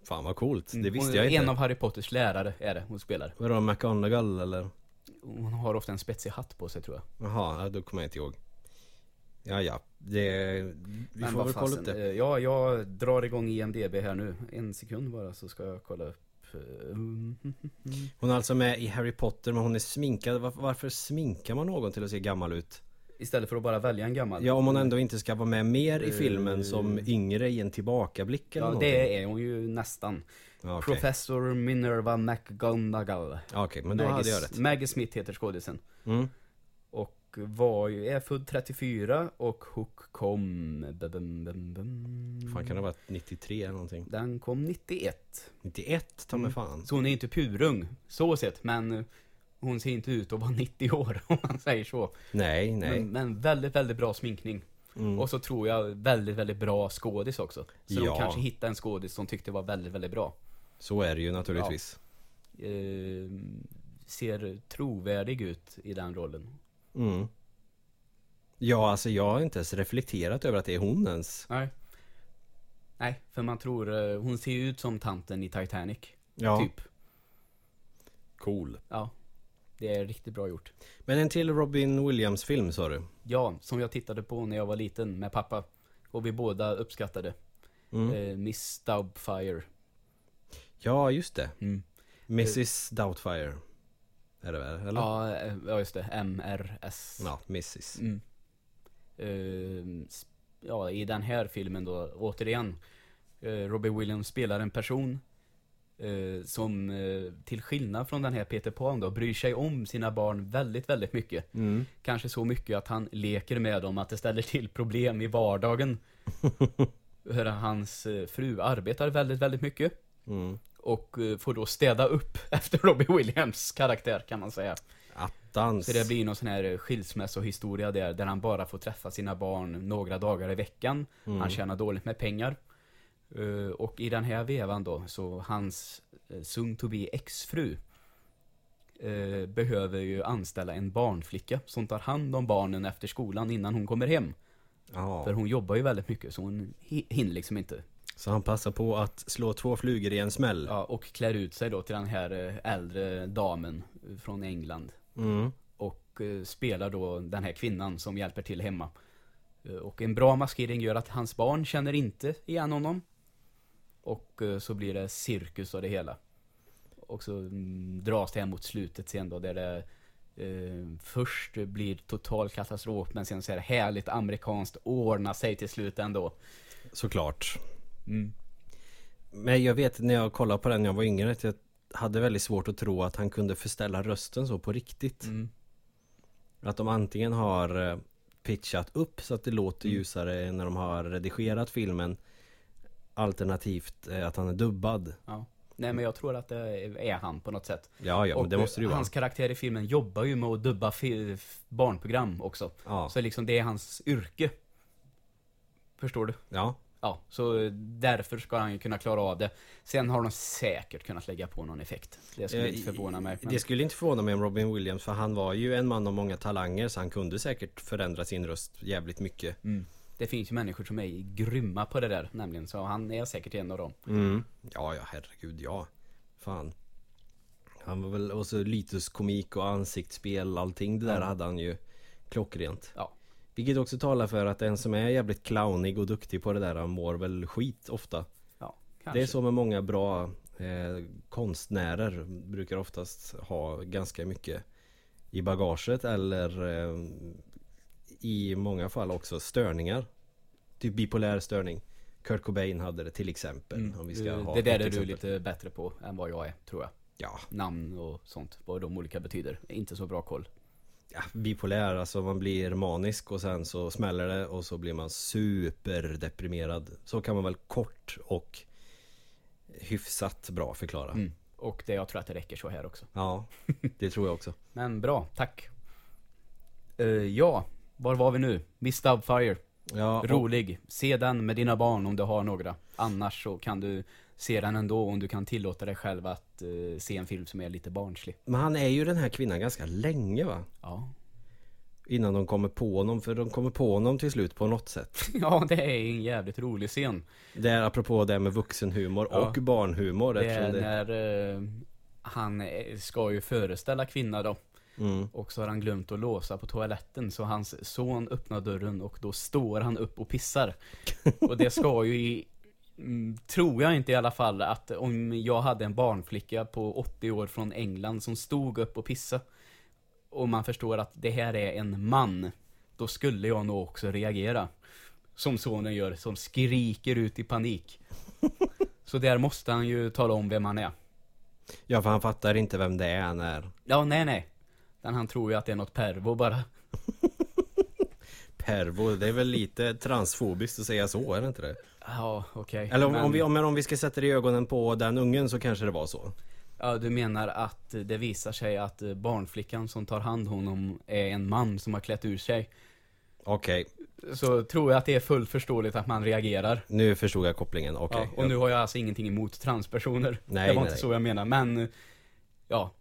Fan vad coolt. Det Hon visste är jag inte. En av Harry Potters lärare är det hon spelar. Vadå McGonagall eller? Hon har ofta en spetsig hatt på sig tror jag. Jaha, ja, då kommer jag inte ihåg. Ja, ja. Det... Vi Men får väl kolla upp det. Ja, jag drar igång IMDB här nu. En sekund bara så ska jag kolla upp. eh, mm. Hon är alltså med i Harry Potter men hon är sminkad. Varför, varför sminkar man någon till att se gammal ut? Istället för att bara välja en gammal. Ja, om hon ändå inte ska vara med mer i Eh, filmen som yngre i en tillbakablick eller Ja, någonting. det är hon ju nästan. Okej, Professor Minerva McGonagall. Okej, men då hade jag rätt. Maggie Smith heter skådisen. Mm. Och var ju, är född 34 och Hook kom... Bum, bum, bum. Fan kan det ha varit 93 eller någonting? Den kom 91. 91 ta mig Mm. fan. Så hon är inte purung, så sett, men hon ser inte ut att vara 90 år om man säger så. Nej, nej. Men, men väldigt, väldigt bra sminkning. Mm. Och så tror jag väldigt, väldigt bra skådis också. Så Ja. de kanske hittade en skådis som tyckte var väldigt, väldigt bra. Så är det ju naturligtvis. Eh, ser trovärdig ut i den rollen. Mm. Ja, alltså jag har inte ens reflekterat över att det är hon ens. Nej. Nej, för man tror, eh, hon ser ju ut som tanten i Titanic. Ja, Typ. cool. Ja. Det är riktigt bra gjort. Men en till Robin Williams film sa du? Ja, som jag tittade på när jag var liten med pappa. Och vi båda uppskattade. Mm. Eh, Miss Doubtfire. Ja, just det. Mm. Mrs Doubtfire. Är det väl? Eller? Ja, eh, ja, just det. MRS. Ja, Mrs. Mm. S- ja, i den här filmen då, återigen. Eh, Robin Williams spelar en person eh, som till skillnad från den här Peter Pan då, bryr sig om sina barn väldigt, väldigt mycket. Mm. Kanske så mycket att han leker med dem, att det ställer till problem i vardagen. Hans fru arbetar väldigt, väldigt mycket. Mm. Och eh, får då städa upp efter Robin Williams karaktär kan man säga. Attans. Så det blir någon sån här eh, skilsmässohistoria där, där han bara får träffa sina barn några dagar i veckan. Mm. Han tjänar dåligt med pengar. Eh, och i den här vevan då, så hans soon to be exfru eh, behöver ju anställa en barnflicka som tar hand om barnen efter skolan innan hon kommer hem. Ja. För hon jobbar ju väldigt mycket så hon hi- hinner liksom inte. Så han passar på att slå två flugor i en smäll. Ja, och klär ut sig då till den här eh, äldre damen eh, från England. Mm. Och eh, spelar då den här kvinnan som hjälper till hemma. Och en bra maskering gör att hans barn känner inte igen honom. Och så blir det cirkus av det hela. Och så mm, dras det här mot slutet sen då där det eh, först blir total katastrof men sen så är det härligt amerikanskt ordna sig till slut ändå. Såklart. Mm. Men jag vet när jag kollade på den när jag var yngre att jag hade väldigt svårt att tro att han kunde förställa rösten så på riktigt. Mm. Att de antingen har eh, pitchat upp så att det låter Mm. ljusare när de har redigerat filmen. Alternativt eh, att han är dubbad. Ja. Nej men jag tror att det är han på något sätt. Ja, ja, men det Och, måste det ju vara. Hans karaktär i filmen jobbar ju med att dubba barnprogram också. Ja, Så liksom det är hans yrke. Förstår du? ja. Ja, så därför ska han ju kunna klara av det. Sen har de säkert kunnat lägga på någon effekt. Det skulle Eh, inte förvåna mig. Men... Det skulle inte förvåna mig om Robin Williams, för han var ju en man av många talanger, så han kunde säkert förändra sin röst jävligt mycket. Mm. Det finns ju människor som är grymma på det där nämligen, så han är säkert en av dem. Mm. Ja, ja, herregud, ja. Fan. Han var väl, och så lyteskomik och ansiktsspel, allting det där Ja. hade han ju klockrent. Ja. Vilket också talar för att en som är jävligt clownig och duktig på det där mår väl skit ofta. Ja, kanske. Det är så med många bra eh, konstnärer brukar oftast ha ganska mycket i bagaget eller eh, i många fall också störningar. Typ bipolär störning. Kurt Cobain hade det till exempel. Mm. Om vi ska ha det där är du lite bättre på än vad jag är, tror jag. Ja, Namn och sånt, vad de olika betyder. Inte så bra koll. Ja, bipolär, alltså man blir manisk och sen så smäller det och så blir man superdeprimerad. Så kan man väl kort och hyfsat bra förklara. Mm. Och det, jag tror att det räcker så här också. Ja, det tror jag också. Men bra, tack. Eh, ja, var var vi nu? Miss Doubtfire. Ja, Rolig. Se den med dina barn om du har några. Annars så kan du se den ändå om du kan tillåta dig själv att eh, se en film som är lite barnslig. Men han är ju den här kvinnan ganska länge va? Ja. Innan de kommer på honom, för de kommer på honom till slut på något sätt. Ja, det är en jävligt rolig scen. Det är apropå det med vuxenhumor Ja. och barnhumor. Det är det... när eh, han eh, ska ju föreställa kvinna då. Mm. Och så har han glömt att låsa på toaletten så hans son öppnar dörren och då står han upp och pissar. Och det ska ju i, tror jag inte i alla fall att om jag hade en barnflicka på 80 år från England som stod upp och pissade och man förstår att det här är en man, då skulle jag nog också reagera. Som sonen gör, som skriker ut i panik. Så där måste han ju tala om vem han är. Ja, för han fattar inte vem det är när Ja, nej, nej. Men han tror ju att det är något pervo bara. Pervo, det är väl lite transfobiskt att säga så, är det inte det? Ja, okej. Eller om, Men- om, vi, om, om vi ska sätta det i ögonen på den ungen så kanske det var så. Ja, du menar att det visar sig att barnflickan som tar hand om honom är en man som har klätt ur sig. Okej, Så tror jag att det är fullt förståeligt att man reagerar. nu förstod jag kopplingen. Okej. ja, och nu har jag alltså ingenting emot transpersoner. Nej, det var nej, inte så jag menar, men ja.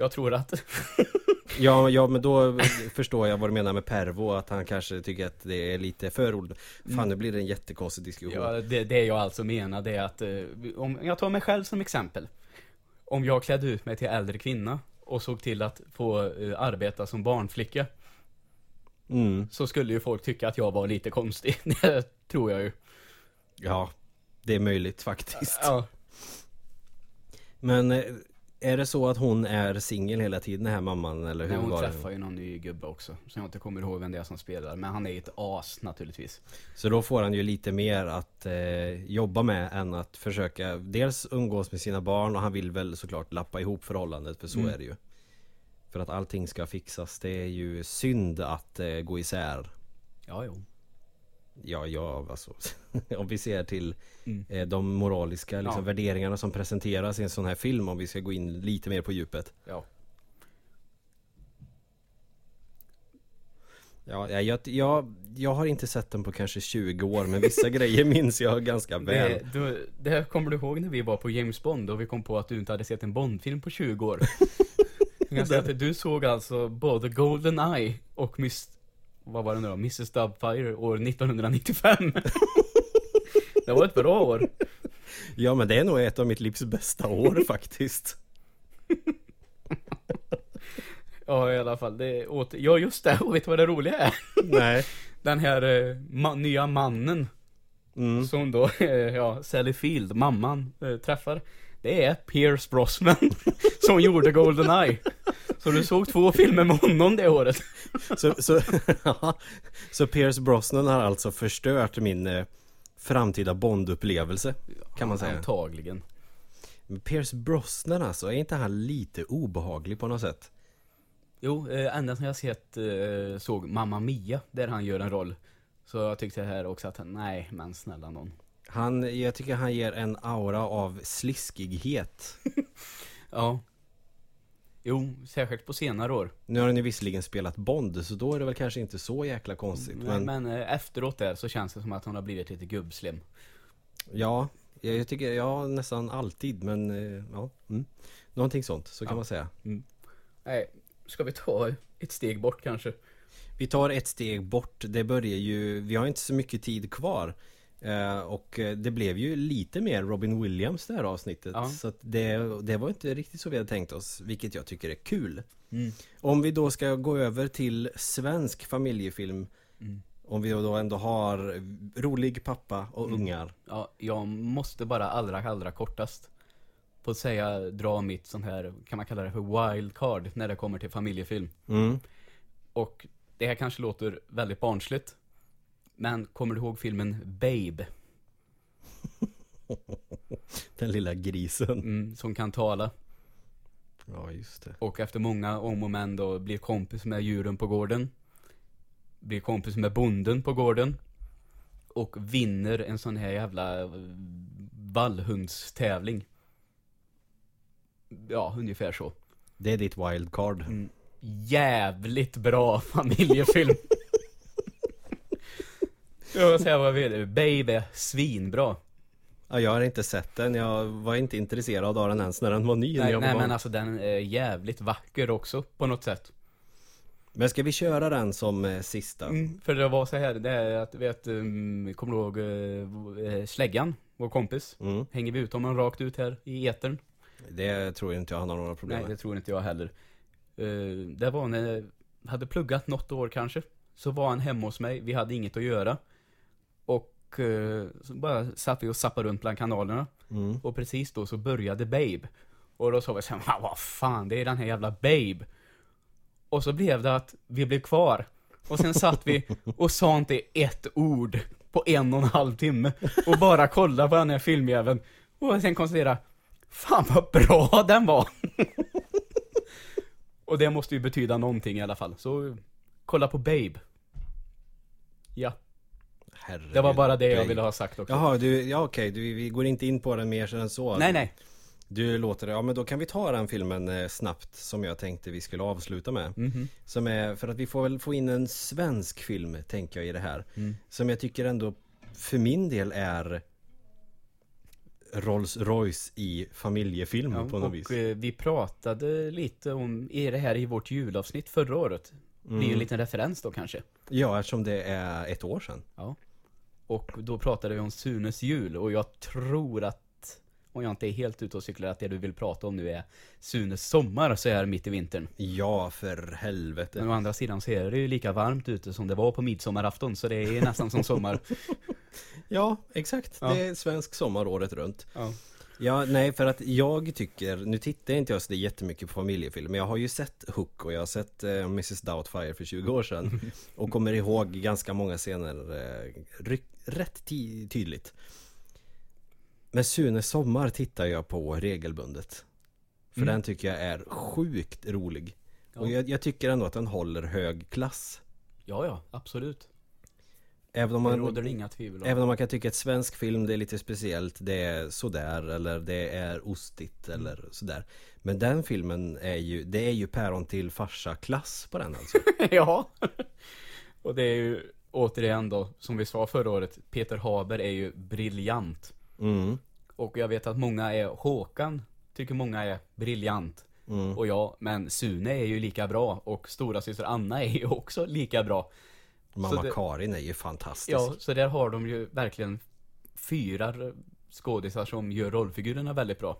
Jag tror att, Ja, ja, men då förstår jag vad du menar med pervo, att han kanske tycker att det är lite för roligt. Fan, nu blir det en jättekonstig diskussion. ja, det, det jag alltså menar det är att, eh, om jag tar mig själv som exempel. Om jag klädde ut mig till äldre kvinna och såg till att få eh, arbeta som barnflicka. Mm, Så skulle ju folk tycka att jag var lite konstig. Det tror jag ju. ja, det är möjligt faktiskt. Ja. Men eh, är det så att hon är singel hela tiden, den här mamman, eller hur Nej, hon var träffar det? ju någon ny gubbe också. Som jag inte kommer ihåg vem det är som spelar. Men han är ju ett as naturligtvis. Så då får han ju lite mer att eh, jobba med än att försöka dels umgås med sina barn och han vill väl såklart lappa ihop förhållandet, för så Mm. är det ju. För att allting ska fixas, det är ju synd att eh, gå isär. Ja, jo. Ja, ja, alltså. om vi ser till Mm. eh, de moraliska liksom, Ja. värderingarna som presenteras i en sån här film, om vi ska gå in lite mer på djupet. Ja. Ja, jag, jag, jag, har inte sett den på kanske 20 år, men vissa grejer minns jag ganska väl. Det, du, det här kommer du ihåg när vi var på James Bond och vi kom på att du inte hade sett en Bond-film på 20 år? Jag att du såg alltså både Golden Eye och Miss... Vad var det nu då? Mrs Doubtfire år 1995. det var ett bra år. Ja, men det är nog ett av mitt livs bästa år faktiskt. Ja, i alla fall. Det åt... Ja, just det. Och vet du vad det roliga är? Nej. Den här eh, ma- nya mannen Mm. som då, eh, ja, Sally Field, mamman, eh, träffar. Det är Pierce Brosnan som gjorde Goldeneye. Så du såg två filmer med honom det året. Så, så, ja. så Pierce Brosnan har alltså förstört min eh, framtida Bond-upplevelse Kan man säga Antagligen. Men Pierce Brosnan alltså, är inte han lite obehaglig på något sätt? Jo, eh, ända sedan jag sett, eh, såg Mamma Mia, där han gör en roll. Så jag tyckte här också att, nej men snälla någon. Han, jag tycker han ger en aura av sliskighet Ja. Jo, särskilt på senare år. Nu har den ju visserligen spelat Bond, så då är det väl kanske inte så jäkla konstigt. Men, Men, men eh, efteråt där så känns det som att hon har blivit lite gubbslim. ja, jag tycker, ja nästan alltid, men eh, ja. Mm. Någonting sånt, så kan Ja. man säga. Nej, ska vi ta ett steg bort kanske? Vi tar ett steg bort. Det börjar ju, vi har inte så mycket tid kvar. Eh, och eh, det blev ju lite mer Robin Williams det här avsnittet. Ja. Så det, det var inte riktigt så vi hade tänkt oss, vilket jag tycker är kul. Mm. Om vi då ska gå över till svensk familjefilm. Mm. Om vi då ändå har rolig pappa och Mm. ungar. Ja, jag måste bara allra, allra kortast få säga, dra mitt sån här, kan man kalla det för wildcard när det kommer till familjefilm. Mm. Och det här kanske låter väldigt barnsligt. Men kommer du ihåg filmen Babe? Den lilla grisen. Mm, som kan tala. Ja, just det. Och efter många om och men då blir kompis med djuren på gården. Blir kompis med bonden på gården. Och vinner en sån här jävla eh, vallhundstävling. Ja, ungefär så. Det är ditt wildcard. Mm. Jävligt bra familjefilm. Jag vill säga vad jag vill. Babe är svinbra. Ja, jag har inte sett den. Jag var inte intresserad av den ens när den var ny. Nej, var nej men alltså den är jävligt vacker också på något sätt. Men ska vi köra den som eh, sista? Mm, för det var så här, det är att, vet, um, kommer du ihåg uh, Släggan, vår kompis? Mm. Hänger vi ut honom rakt ut här i etern? Det tror jag inte jag har några problem Nej, med. det tror inte jag heller. Uh, det var när jag hade pluggat något år kanske. Så var han hemma hos mig, vi hade inget att göra. Och eh, så bara satt vi och zappade runt bland kanalerna. Mm. Och precis då så började Babe. Och då sa vi "Va, vad fan, det är den här jävla Babe. Och så blev det att vi blev kvar. Och sen satt vi och sa inte ett ord på en och en halv timme. Och bara kollade på den här filmjäveln. Och sen konstatera, fan vad bra den var. och det måste ju betyda någonting i alla fall. Så kolla på Babe. Ja, Herregud. det var bara det jag ville ha sagt också. Jaha, du, ja okej, du, vi går inte in på den mer än så. Nej, nej. Du låter det, ja men då kan vi ta den filmen eh, snabbt som jag tänkte vi skulle avsluta med. Mhm. Som är, för att vi får väl få in en svensk film tänker jag i det här. Mm. Som jag tycker ändå för min del är Rolls Royce i familjefilm Ja, på något och vis. eh, vi pratade lite om i det här i vårt julavsnitt förra året. Det blir ju en Mm. liten referens då kanske. Ja, eftersom det är ett år sedan. Och då pratade vi om Sunes jul och jag tror att om jag inte är helt ute och cyklar att det du vill prata om nu är Sunes sommar så är det mitt i vintern. Ja, för helvete. Men å andra sidan så är det ju lika varmt ute som det var på midsommarafton så det är nästan som sommar. Ja, exakt. Ja. Det är svensk sommar året runt. Ja. Ja, nej för att jag tycker, nu tittar inte jag så det jättemycket på familjefilm Men jag har ju sett Hook och jag har sett eh, Mrs Doubtfire för 20 år sedan Och kommer ihåg ganska många scener eh, rätt ty- tydligt Men Sune Sommar tittar jag på regelbundet För Mm. den tycker jag är sjukt rolig Ja. Och jag, jag tycker ändå att den håller hög klass ja, ja, absolut. Även om Det man råder det inga tvivel om. Även om man kan tycka att svensk film det är lite speciellt Det är sådär eller det är ostigt Mm. eller sådär Men den filmen är ju Det är ju päron till farsa klass på den alltså ja. Och det är ju återigen då, som vi sa förra året, Peter Haber är ju briljant. mm, Och jag vet att många är, Håkan tycker många är briljant. mm. Och ja, men Sune är ju lika bra och stora syster Anna är ju också lika bra. Mamma det- Karin är ju fantastisk Ja, så där har de ju verkligen fyra skådisar som gör rollfigurerna väldigt bra.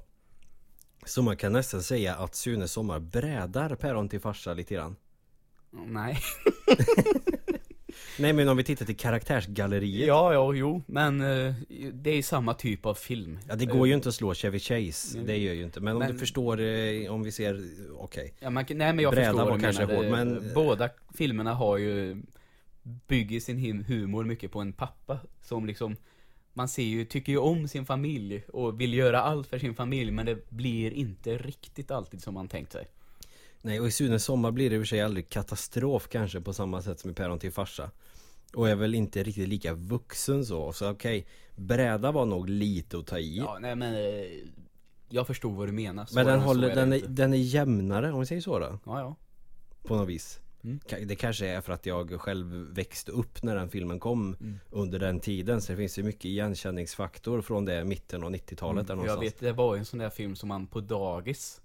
Så man kan nästan säga att Sune Sommar brädar päron till farsa lite grann Nej. Nej men om vi tittar till karaktärsgalleriet Ja, ja, jo, men eh, det är samma typ av film. Ja det går ju inte att slå Chevy Chase, det gör ju inte Men om Men- du förstår, eh, om vi ser, okej Ja, man, kan- nej men jag Bräda förstår vad du menar. hårt, men- Båda filmerna har ju Bygger sin humor mycket på en pappa Som liksom Man ser ju, tycker ju om sin familj Och vill göra allt för sin familj Men det blir inte riktigt alltid som man tänkt sig Nej och i Sunes sommar blir det i och för sig aldrig katastrof kanske på samma sätt som i Päron till farsa Och är väl inte riktigt lika vuxen så, så okej Bräda var nog lite att ta i Ja, nej men eh, jag förstod vad du menar. Men den håller, är den är, den är jämnare om vi säger så då. Ja, ja. På något vis. Mm. Det kanske är för att jag själv växte upp när den filmen kom Mm. under den tiden. Så det finns ju mycket igenkänningsfaktor från det mitten av 90-talet där Mm, jag vet, det var ju en sån där film som man på dagis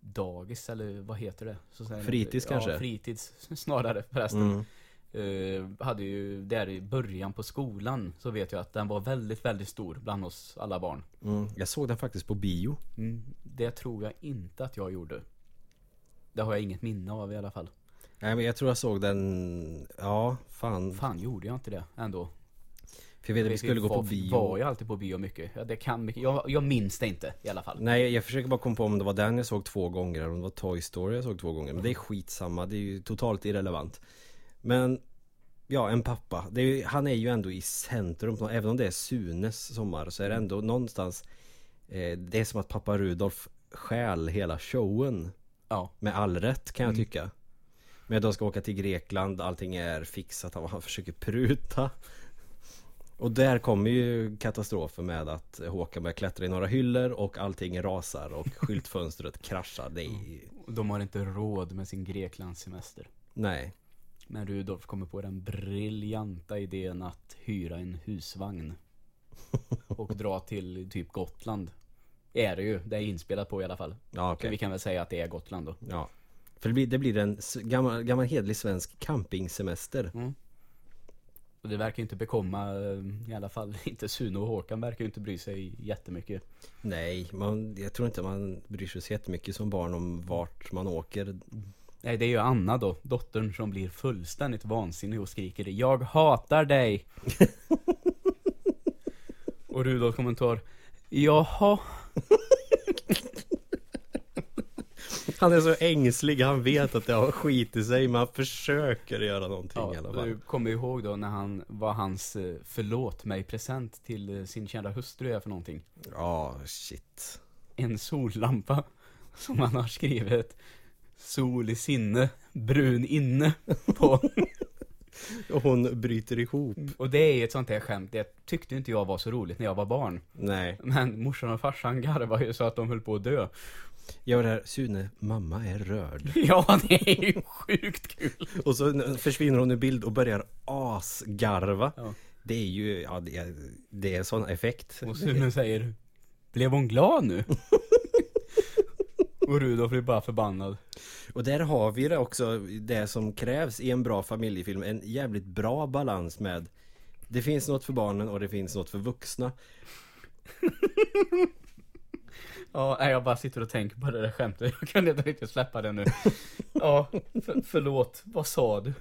Dagis eller vad heter det? Så man- Fritids kanske? Ja, fritids snarare förresten. Eh, hade ju där i början på skolan så vet jag att den var väldigt, väldigt stor bland oss alla barn. Mm. Jag såg den faktiskt på bio. Det tror jag inte att jag gjorde. Det har jag inget minne av i alla fall. Nej men jag tror jag såg den, ja fan. Fan gjorde jag inte det ändå? För jag vet att vi skulle gå på bio. Var jag alltid på bio mycket? Ja, det kan mycket. Jag, jag minns det inte i alla fall. Nej jag försöker bara komma på om det var den jag såg två gånger eller om det var Toy Story jag såg två gånger. Men det är skitsamma, det är ju totalt irrelevant. Men Ja, en pappa. Är ju, han är ju ändå i centrum. Även om det är Sunes sommar så är det ändå någonstans eh, Det är som att pappa Rudolf stjäl hela showen. Ja. Med all rätt kan jag Mm. tycka. Men de ska åka till Grekland, allting är fixat, han, försöker pruta. Och där kommer ju katastrofen med att Håkan börjar klättra i några hyllor och allting rasar och skyltfönstret kraschar. Det är ju... De har inte råd med sin Greklandssemester. Nej. Men Rudolf kommer på den briljanta idén att hyra en husvagn. Och dra till typ Gotland. Är det ju, det är inspelat på i alla fall. Ja okej. Vi kan väl säga att det är Gotland då. Ja. För det blir, det blir en gammal, gammal hedlig svensk campingsemester. Mm. Och det verkar inte bekomma, eh, i alla fall inte Sune och Håkan verkar ju inte bry sig jättemycket. Nej, man, jag tror inte man bryr sig så jättemycket som barn om vart man åker. Nej, det är ju Anna då, dottern som blir fullständigt vansinnig och skriker Jag hatar dig! och Rudolf kommentar Jaha, Han är så ängslig, han vet att det har skit i sig men han försöker göra någonting ja, i alla fall. du kommer ihåg då när han var hans eh, förlåt mig present till eh, sin kära hustru är för någonting. Ja, shit. En sollampa som han har skrivit Sol i sinne, brun inne på. Och hon bryter ihop. Och det är ett sånt här skämt, det tyckte inte jag var så roligt när jag var barn. Nej. Men morsan och farsan garvade ju så att de höll på att dö. Jag där, Sune, mamma är rörd. Ja, det är ju sjukt kul. Och så försvinner hon ur bild och börjar asgarva. Ja. Det är ju, ja det är, det är en sån effekt. Och Sune säger Blev hon glad nu? och Rudolf blir bara förbannad. Och där har vi det också, det som krävs i en bra familjefilm. En jävligt bra balans med Det finns något för barnen och det finns något för vuxna. Ja, jag bara sitter och tänker på det där skämtet. Jag kunde inte riktigt släppa det nu. Ja, för, förlåt. Vad sa du?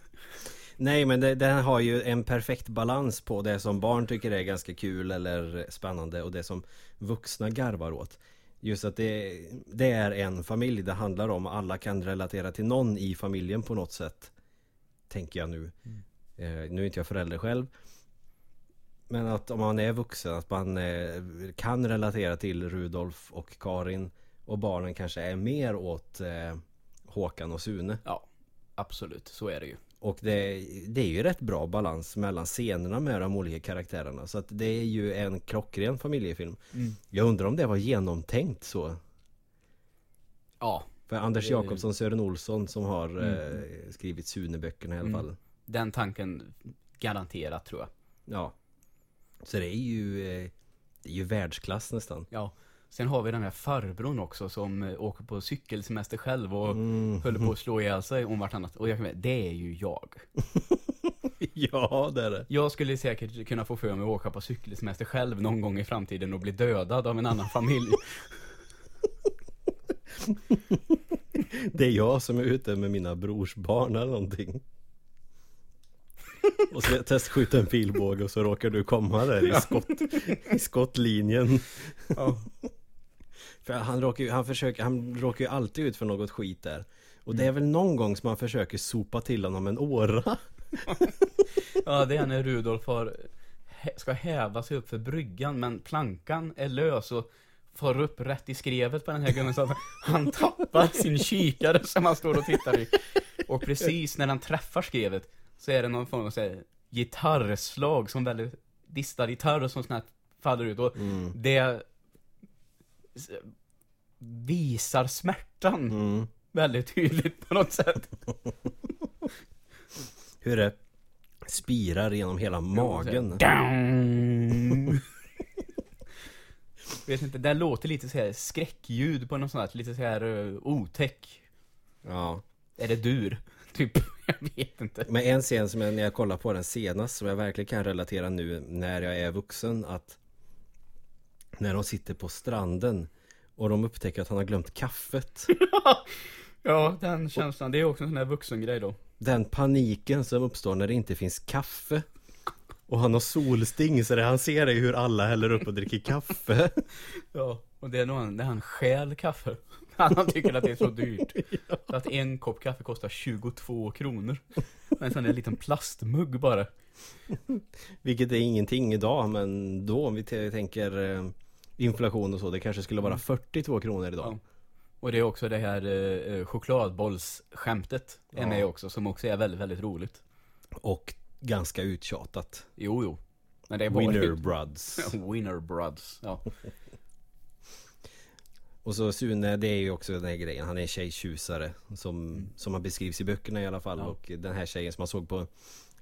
Nej men det, den har ju en perfekt balans på det som barn tycker är ganska kul eller spännande och det som vuxna garvar åt. Just att det, det är en familj det handlar om. Alla kan relatera till någon i familjen på något sätt. Tänker jag nu. Eh, nu är inte jag förälder själv. Men att om man är vuxen, att man eh, kan relatera till Rudolf och Karin. Och barnen kanske är mer åt eh, Håkan och Sune. Ja, absolut. Så är det ju. Och det, det är ju rätt bra balans mellan scenerna med de olika karaktärerna. Så att det är ju en klockren familjefilm. Jag undrar om det var genomtänkt så. Ja, För Anders Jakobsson, Sören Olsson som har Mm. eh, skrivit Sune-böckerna i alla Mm. fall. den tanken garanterat tror jag. Ja. Så det är ju, eh, det är ju världsklass nästan. Ja. Sen har vi den här farbrorn också som eh, åker på cykelsemester själv och Mm. höll på att slå ihjäl sig om vartannat. Och jag kan det är ju jag. ja, det är det. Jag skulle säkert kunna få för mig att åka på cykelsemester själv någon gång i framtiden och bli dödad av en annan familj. Det är jag som är ute med mina brorsbarn eller någonting. Och så testskjuta en pilbåge och så råkar du komma där i, skott, i skottlinjen. Ja. För han råkar ju, han försöker, han råkar ju alltid ut för något skit där. Och det är väl någon gång som han försöker sopa till honom en åra. Ja, det är när Rudolf har, ska häva sig upp för bryggan, men plankan är lös och far upp rätt i skrevet på den här gubben så att han tappar sin kikare som han står och tittar i. Och precis när han träffar skrevet så är det någon form av så här, gitarrslag som väldigt distad gitarr och som snabbt faller ut och Mm. det visar smärtan Mm. väldigt tydligt på något sätt. Hur det spirar genom hela magen. Down. Vet inte, det låter lite så här skräckljud på något sånt här, lite så här uh, otäck. Ja. Är det dur? Typ, jag vet inte. Men en scen som jag, när jag kollar på den senast som jag verkligen kan relatera nu när jag är vuxen att när de sitter på stranden och de upptäcker att han har glömt kaffet. Ja, den känslan, det är också en sån här vuxengrej då. Den paniken som uppstår när det inte finns kaffe. Och han har solsting så det han ser är hur alla häller upp och dricker kaffe. Ja, och det är nog han, när han stjäl kaffe. Han tycker att det är så dyrt. Så att en kopp kaffe kostar 22 kronor. En sån där liten plastmugg bara. Vilket är ingenting idag men då om vi tänker eh, inflation och så det kanske skulle vara 42 kronor idag. Ja. Och det är också det här eh, chokladbollsskämtet är Ja. med också, som också är väldigt, väldigt roligt. Och ganska uttjatat. Jo, jo. Men det är bara... Winner Bruds. Winner Bruds. Ja. Och så Sune, det är ju också den här grejen. Han är en tjejtjusare. Som, som han beskrivs i böckerna i alla fall. Ja. Och den här tjejen som man såg på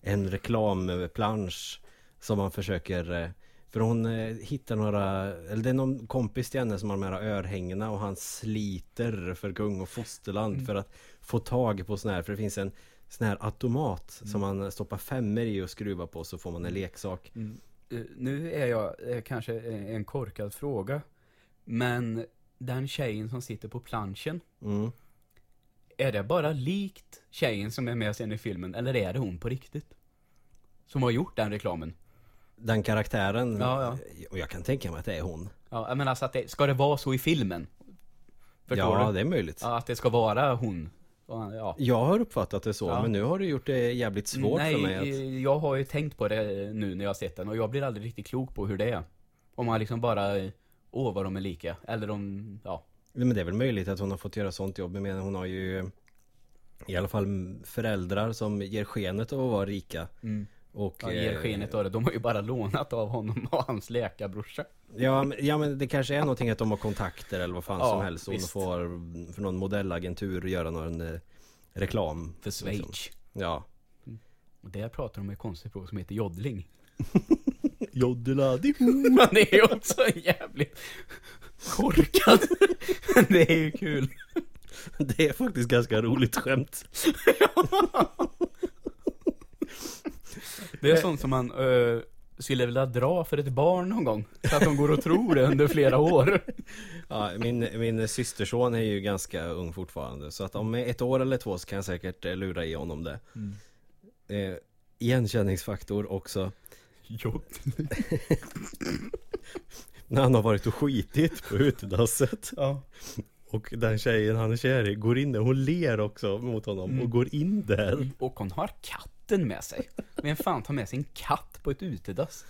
en reklamplansch. Som han försöker... För hon eh, hittar några... Eller det är någon kompis till henne som har de här örhängena. Och han sliter för kung och fosterland. Mm. För att få tag på sån här. För det finns en sån här automat. Mm. Som man stoppar femmer i och skruvar på. Så får man en leksak. Mm. Eh, Nu är jag kanske en korkad fråga. Men den tjejen som sitter på planschen. Mm. Är det bara likt tjejen som är med sen i filmen? Eller är det hon på riktigt? Som har gjort den reklamen? Den karaktären. Ja, Och jag kan tänka mig att det är hon. Ja, menar alltså att det, ska det vara så i filmen? Förstår ja, du? det är möjligt. Ja, att det ska vara hon. Ja. Jag har uppfattat det så, Ja. men nu har du gjort det jävligt svårt Nej, för mig att... jag har ju tänkt på det nu när jag har sett den och jag blir aldrig riktigt klok på hur det är. Om man liksom bara, åh vad de är lika. Eller om, ja. Men det är väl möjligt att hon har fått göra sånt jobb. Jag menar hon har ju i alla fall föräldrar som ger skenet av att vara rika. Och, ja ger eh, skenet av det. De har ju bara lånat av honom och hans läkarbrorsa. Ja men, ja men det kanske är någonting att de har kontakter eller vad fan Ja, som helst. Och de visst. får för någon modellagentur göra någon eh, reklam. För Schweiz. Ja. Och där pratar de med konstigt språk som heter joddling. Joddeladi. Men det är ju också jävligt korkat. Men det är ju kul. Det är faktiskt ganska roligt skämt. Det är sånt som man uh, skulle vilja dra för ett barn någon gång. Så att de går och tror det under flera år. Ja, min, min systerson är ju ganska ung fortfarande Så att om ett år eller två så kan jag säkert eh, lura i honom det eh, Igenkänningsfaktor också Joddling. När han har varit och skitit på utedasset Ja. Och den tjejen han är kär i går in där, hon ler också mot honom och går in där Och hon har katten med sig. Vem fan tar med sig en katt på ett utedass?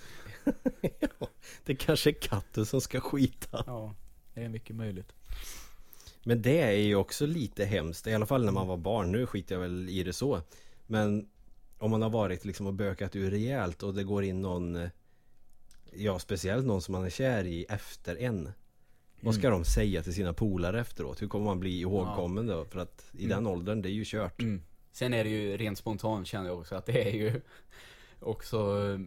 Det kanske är katten som ska skita Ja, det är mycket möjligt. Men det är ju också lite hemskt I alla fall när man var barn, nu skiter jag väl i det så Men Om man har varit liksom och bökat ur rejält och det går in någon Ja speciellt någon som man är kär i efter en Vad ska de säga till sina polare efteråt? Hur kommer man bli ihågkommen då? För att i den åldern, det är ju kört Mm. Sen är det ju rent spontant känner jag också att det är ju också eh,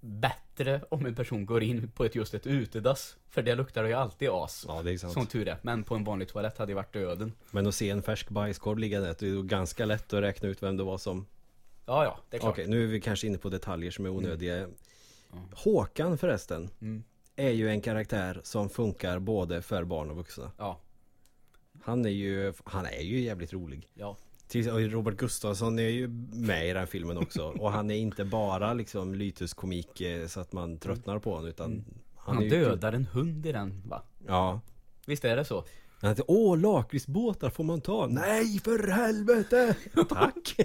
bättre om en person går in på ett just ett utedass. För det luktar ju alltid as. Ja det är sant Som tur är. Men på en vanlig toalett hade det varit döden. Men att se en färsk bajskorv ligga där Det är ganska lätt att räkna ut vem det var som Ja, ja, det är klart. Okej, nu är vi kanske inne på detaljer som är onödiga Ja. Håkan förresten Mm. Är ju en karaktär som funkar både för barn och vuxna Ja, Han är ju, han är ju jävligt rolig ja. Robert Gustafsson är ju med i den filmen också Och han är inte bara liksom lyteskomik eh, så att man tröttnar på honom utan Han, ju dödar en hund i den, va? Ja Visst är det så? Han heter Åh, lakritsbåtar får man ta? Nej för helvete! Tack!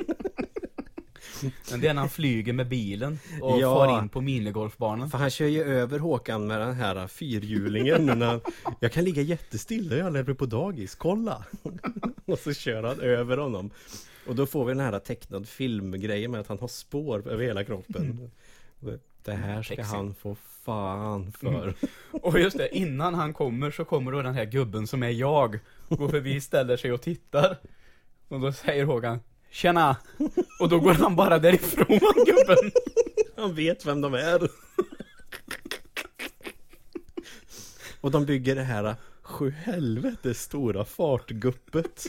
Men det är när han flyger med bilen och Ja. far in på minigolfbanan. För han kör ju över Håkan med den här fyrhjulingen när Jag kan ligga jättestilla, jag lever på dagis, kolla! Och så kör han över honom Och då får vi den här tecknad filmgrejen med att han har spår över hela kroppen Det här ska han få fan för. Och just det, innan han kommer så kommer då den här gubben som är jag, går förbi, ställer sig och tittar. Och då säger Håkan, Tjena! Och då går han bara därifrån, gubben. Han vet vem de är. Och de bygger det här sju helvete stora fartguppet.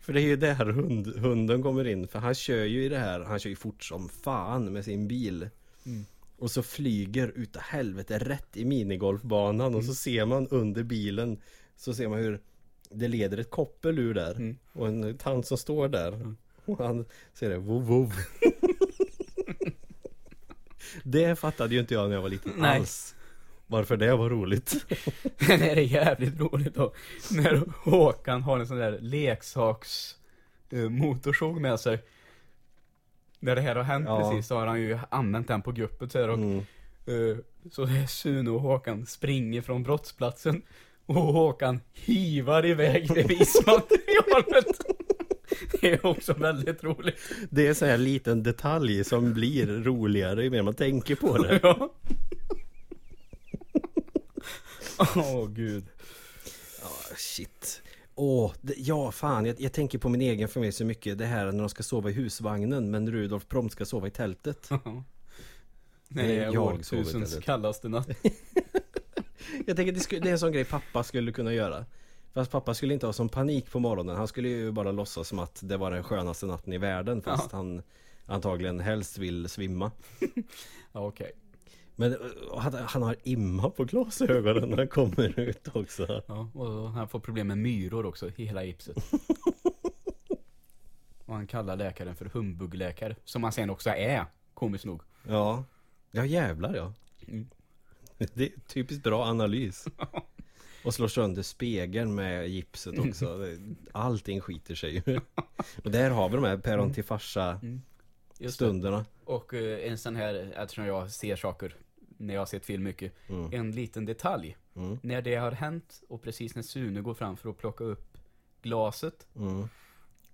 För det är ju där hund, hunden kommer in. För han kör ju i det här, han kör ju fort som fan med sin bil. Mm. Och så flyger utav helvete rätt i minigolfbanan och så ser man under bilen Så ser man hur det leder ett koppel ur där Mm. och en tant som står där och han säger det vov vov Det fattade ju inte jag när jag var liten Nej. alls Varför det var roligt Men är det jävligt roligt då. När Håkan har en sån där leksaks eh, motorsåg med sig. När det här har hänt Ja. precis så har han ju använt den på guppet så här och mm. eh, Så är Sune och Håkan springer från brottsplatsen och Håkan hivar iväg bevismaterialet. Det är också väldigt roligt. Det är så här liten detalj som blir roligare ju mer man tänker på det Ja. Åh gud. Ah, shit. Åh, det- ja fan, jag, jag tänker på min egen familj så mycket. Det här när de ska sova i husvagnen men Rudolf prompt ska sova i tältet. Nej, jag jag årtusens kallaste natt. Jag tänker det, skulle, det är en sån grej pappa skulle kunna göra. Fast pappa skulle inte ha sån panik på morgonen. Han skulle ju bara låtsas som att det var den skönaste natten i världen. Fast Ja. han antagligen helst vill svimma. Ja, okej. Men eh, han, han har imma på glasögonen när han kommer ut också. Ja, och han får problem med myror också i hela gipset. och han kallar läkaren för humbugläkare, som han sen också är, komiskt nog. Ja, ja jävlar ja. Mm. Det är typiskt bra analys. Och slår sönder spegeln med gipset också. Allting skiter sig ju. Och där har vi de här päron till farsa det. stunderna. Och eh, en sån här, eftersom jag ser saker när jag har sett film mycket, Mm. en liten detalj. Mm. När det har hänt och precis när Sune går fram för att plocka upp glaset Mm.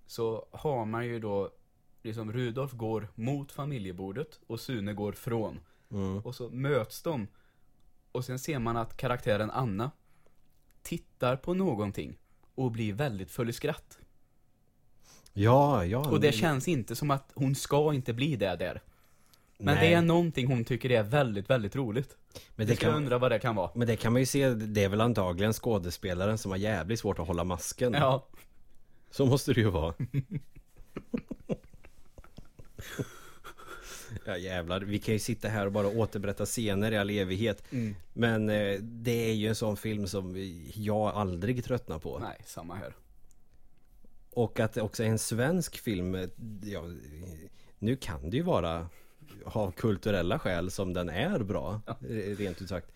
så har man ju då liksom Rudolf går mot familjebordet och Sune går från. Mm. Och så möts de. Och sen ser man att karaktären Anna tittar på någonting och blir väldigt full i skratt. Ja, ja. Och det känns inte som att hon ska inte bli det där. Men Nej. det är någonting hon tycker är väldigt, väldigt roligt. Men Det jag kan, undra vad det kan vara. men det kan man ju se, det är väl antagligen skådespelaren som har jävligt svårt att hålla masken. Ja, Så måste det ju vara. Ja jävlar, vi kan ju sitta här och bara återberätta scener i all evighet. Mm. Men eh, det är ju en sån film som jag aldrig tröttnar på. nej, samma här. Och att det också är en svensk film. eh, Ja, nu kan det ju vara av kulturella skäl som den är bra. eh, Rent ut sagt.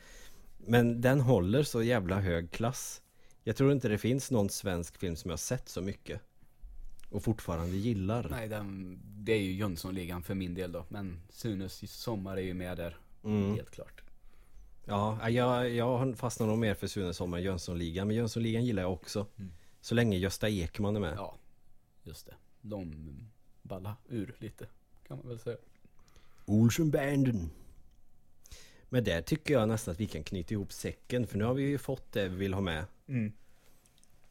Men den håller så jävla hög klass. Jag tror inte det finns någon svensk film som jag sett så mycket. Och fortfarande gillar. Nej, den, det är ju Jönssonligan för min del då. Men Sunes sommar är ju med där. Mm. Helt klart. Ja, jag, jag fastnar nog mer för Sune Sommar än Jönssonligan. Men Jönssonligan gillar jag också. Mm. Så länge Gösta Ekman är med. Ja, just det. De balla ur lite, kan man väl säga. Olsenbanden. Men där tycker jag nästan att vi kan knyta ihop säcken. För nu har vi ju fått det vi vill ha med. Mm.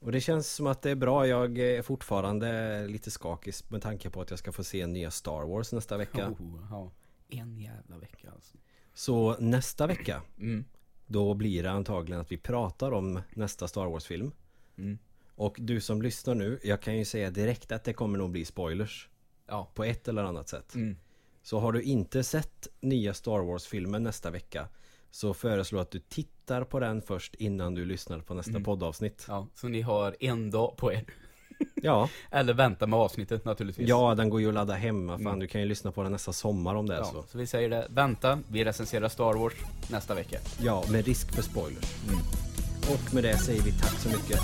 Och det känns som att det är bra. Jag är fortfarande lite skakig med tanke på att jag ska få se nya Star Wars nästa vecka. Oh, ja. En jävla vecka alltså. Så nästa vecka, Mm. då blir det antagligen att vi pratar om nästa Star Wars-film. Mm. Och du som lyssnar nu, jag kan ju säga direkt att det kommer nog bli spoilers. Ja. På ett eller annat sätt. Mm. Så har du inte sett nya Star Wars-filmen nästa vecka så föreslår jag att du tittar på den först innan du lyssnar på nästa Mm. poddavsnitt. ja, så ni har en dag på er. Ja, Eller vänta med avsnittet naturligtvis. ja den går ju att ladda hemma. Fan, Mm. du kan ju lyssna på den nästa sommar om det är ja, så. så vi säger det. Vänta, vi recenserar Star Wars nästa vecka. Ja, med risk för spoilers. Mm. Och med det säger vi tack så mycket.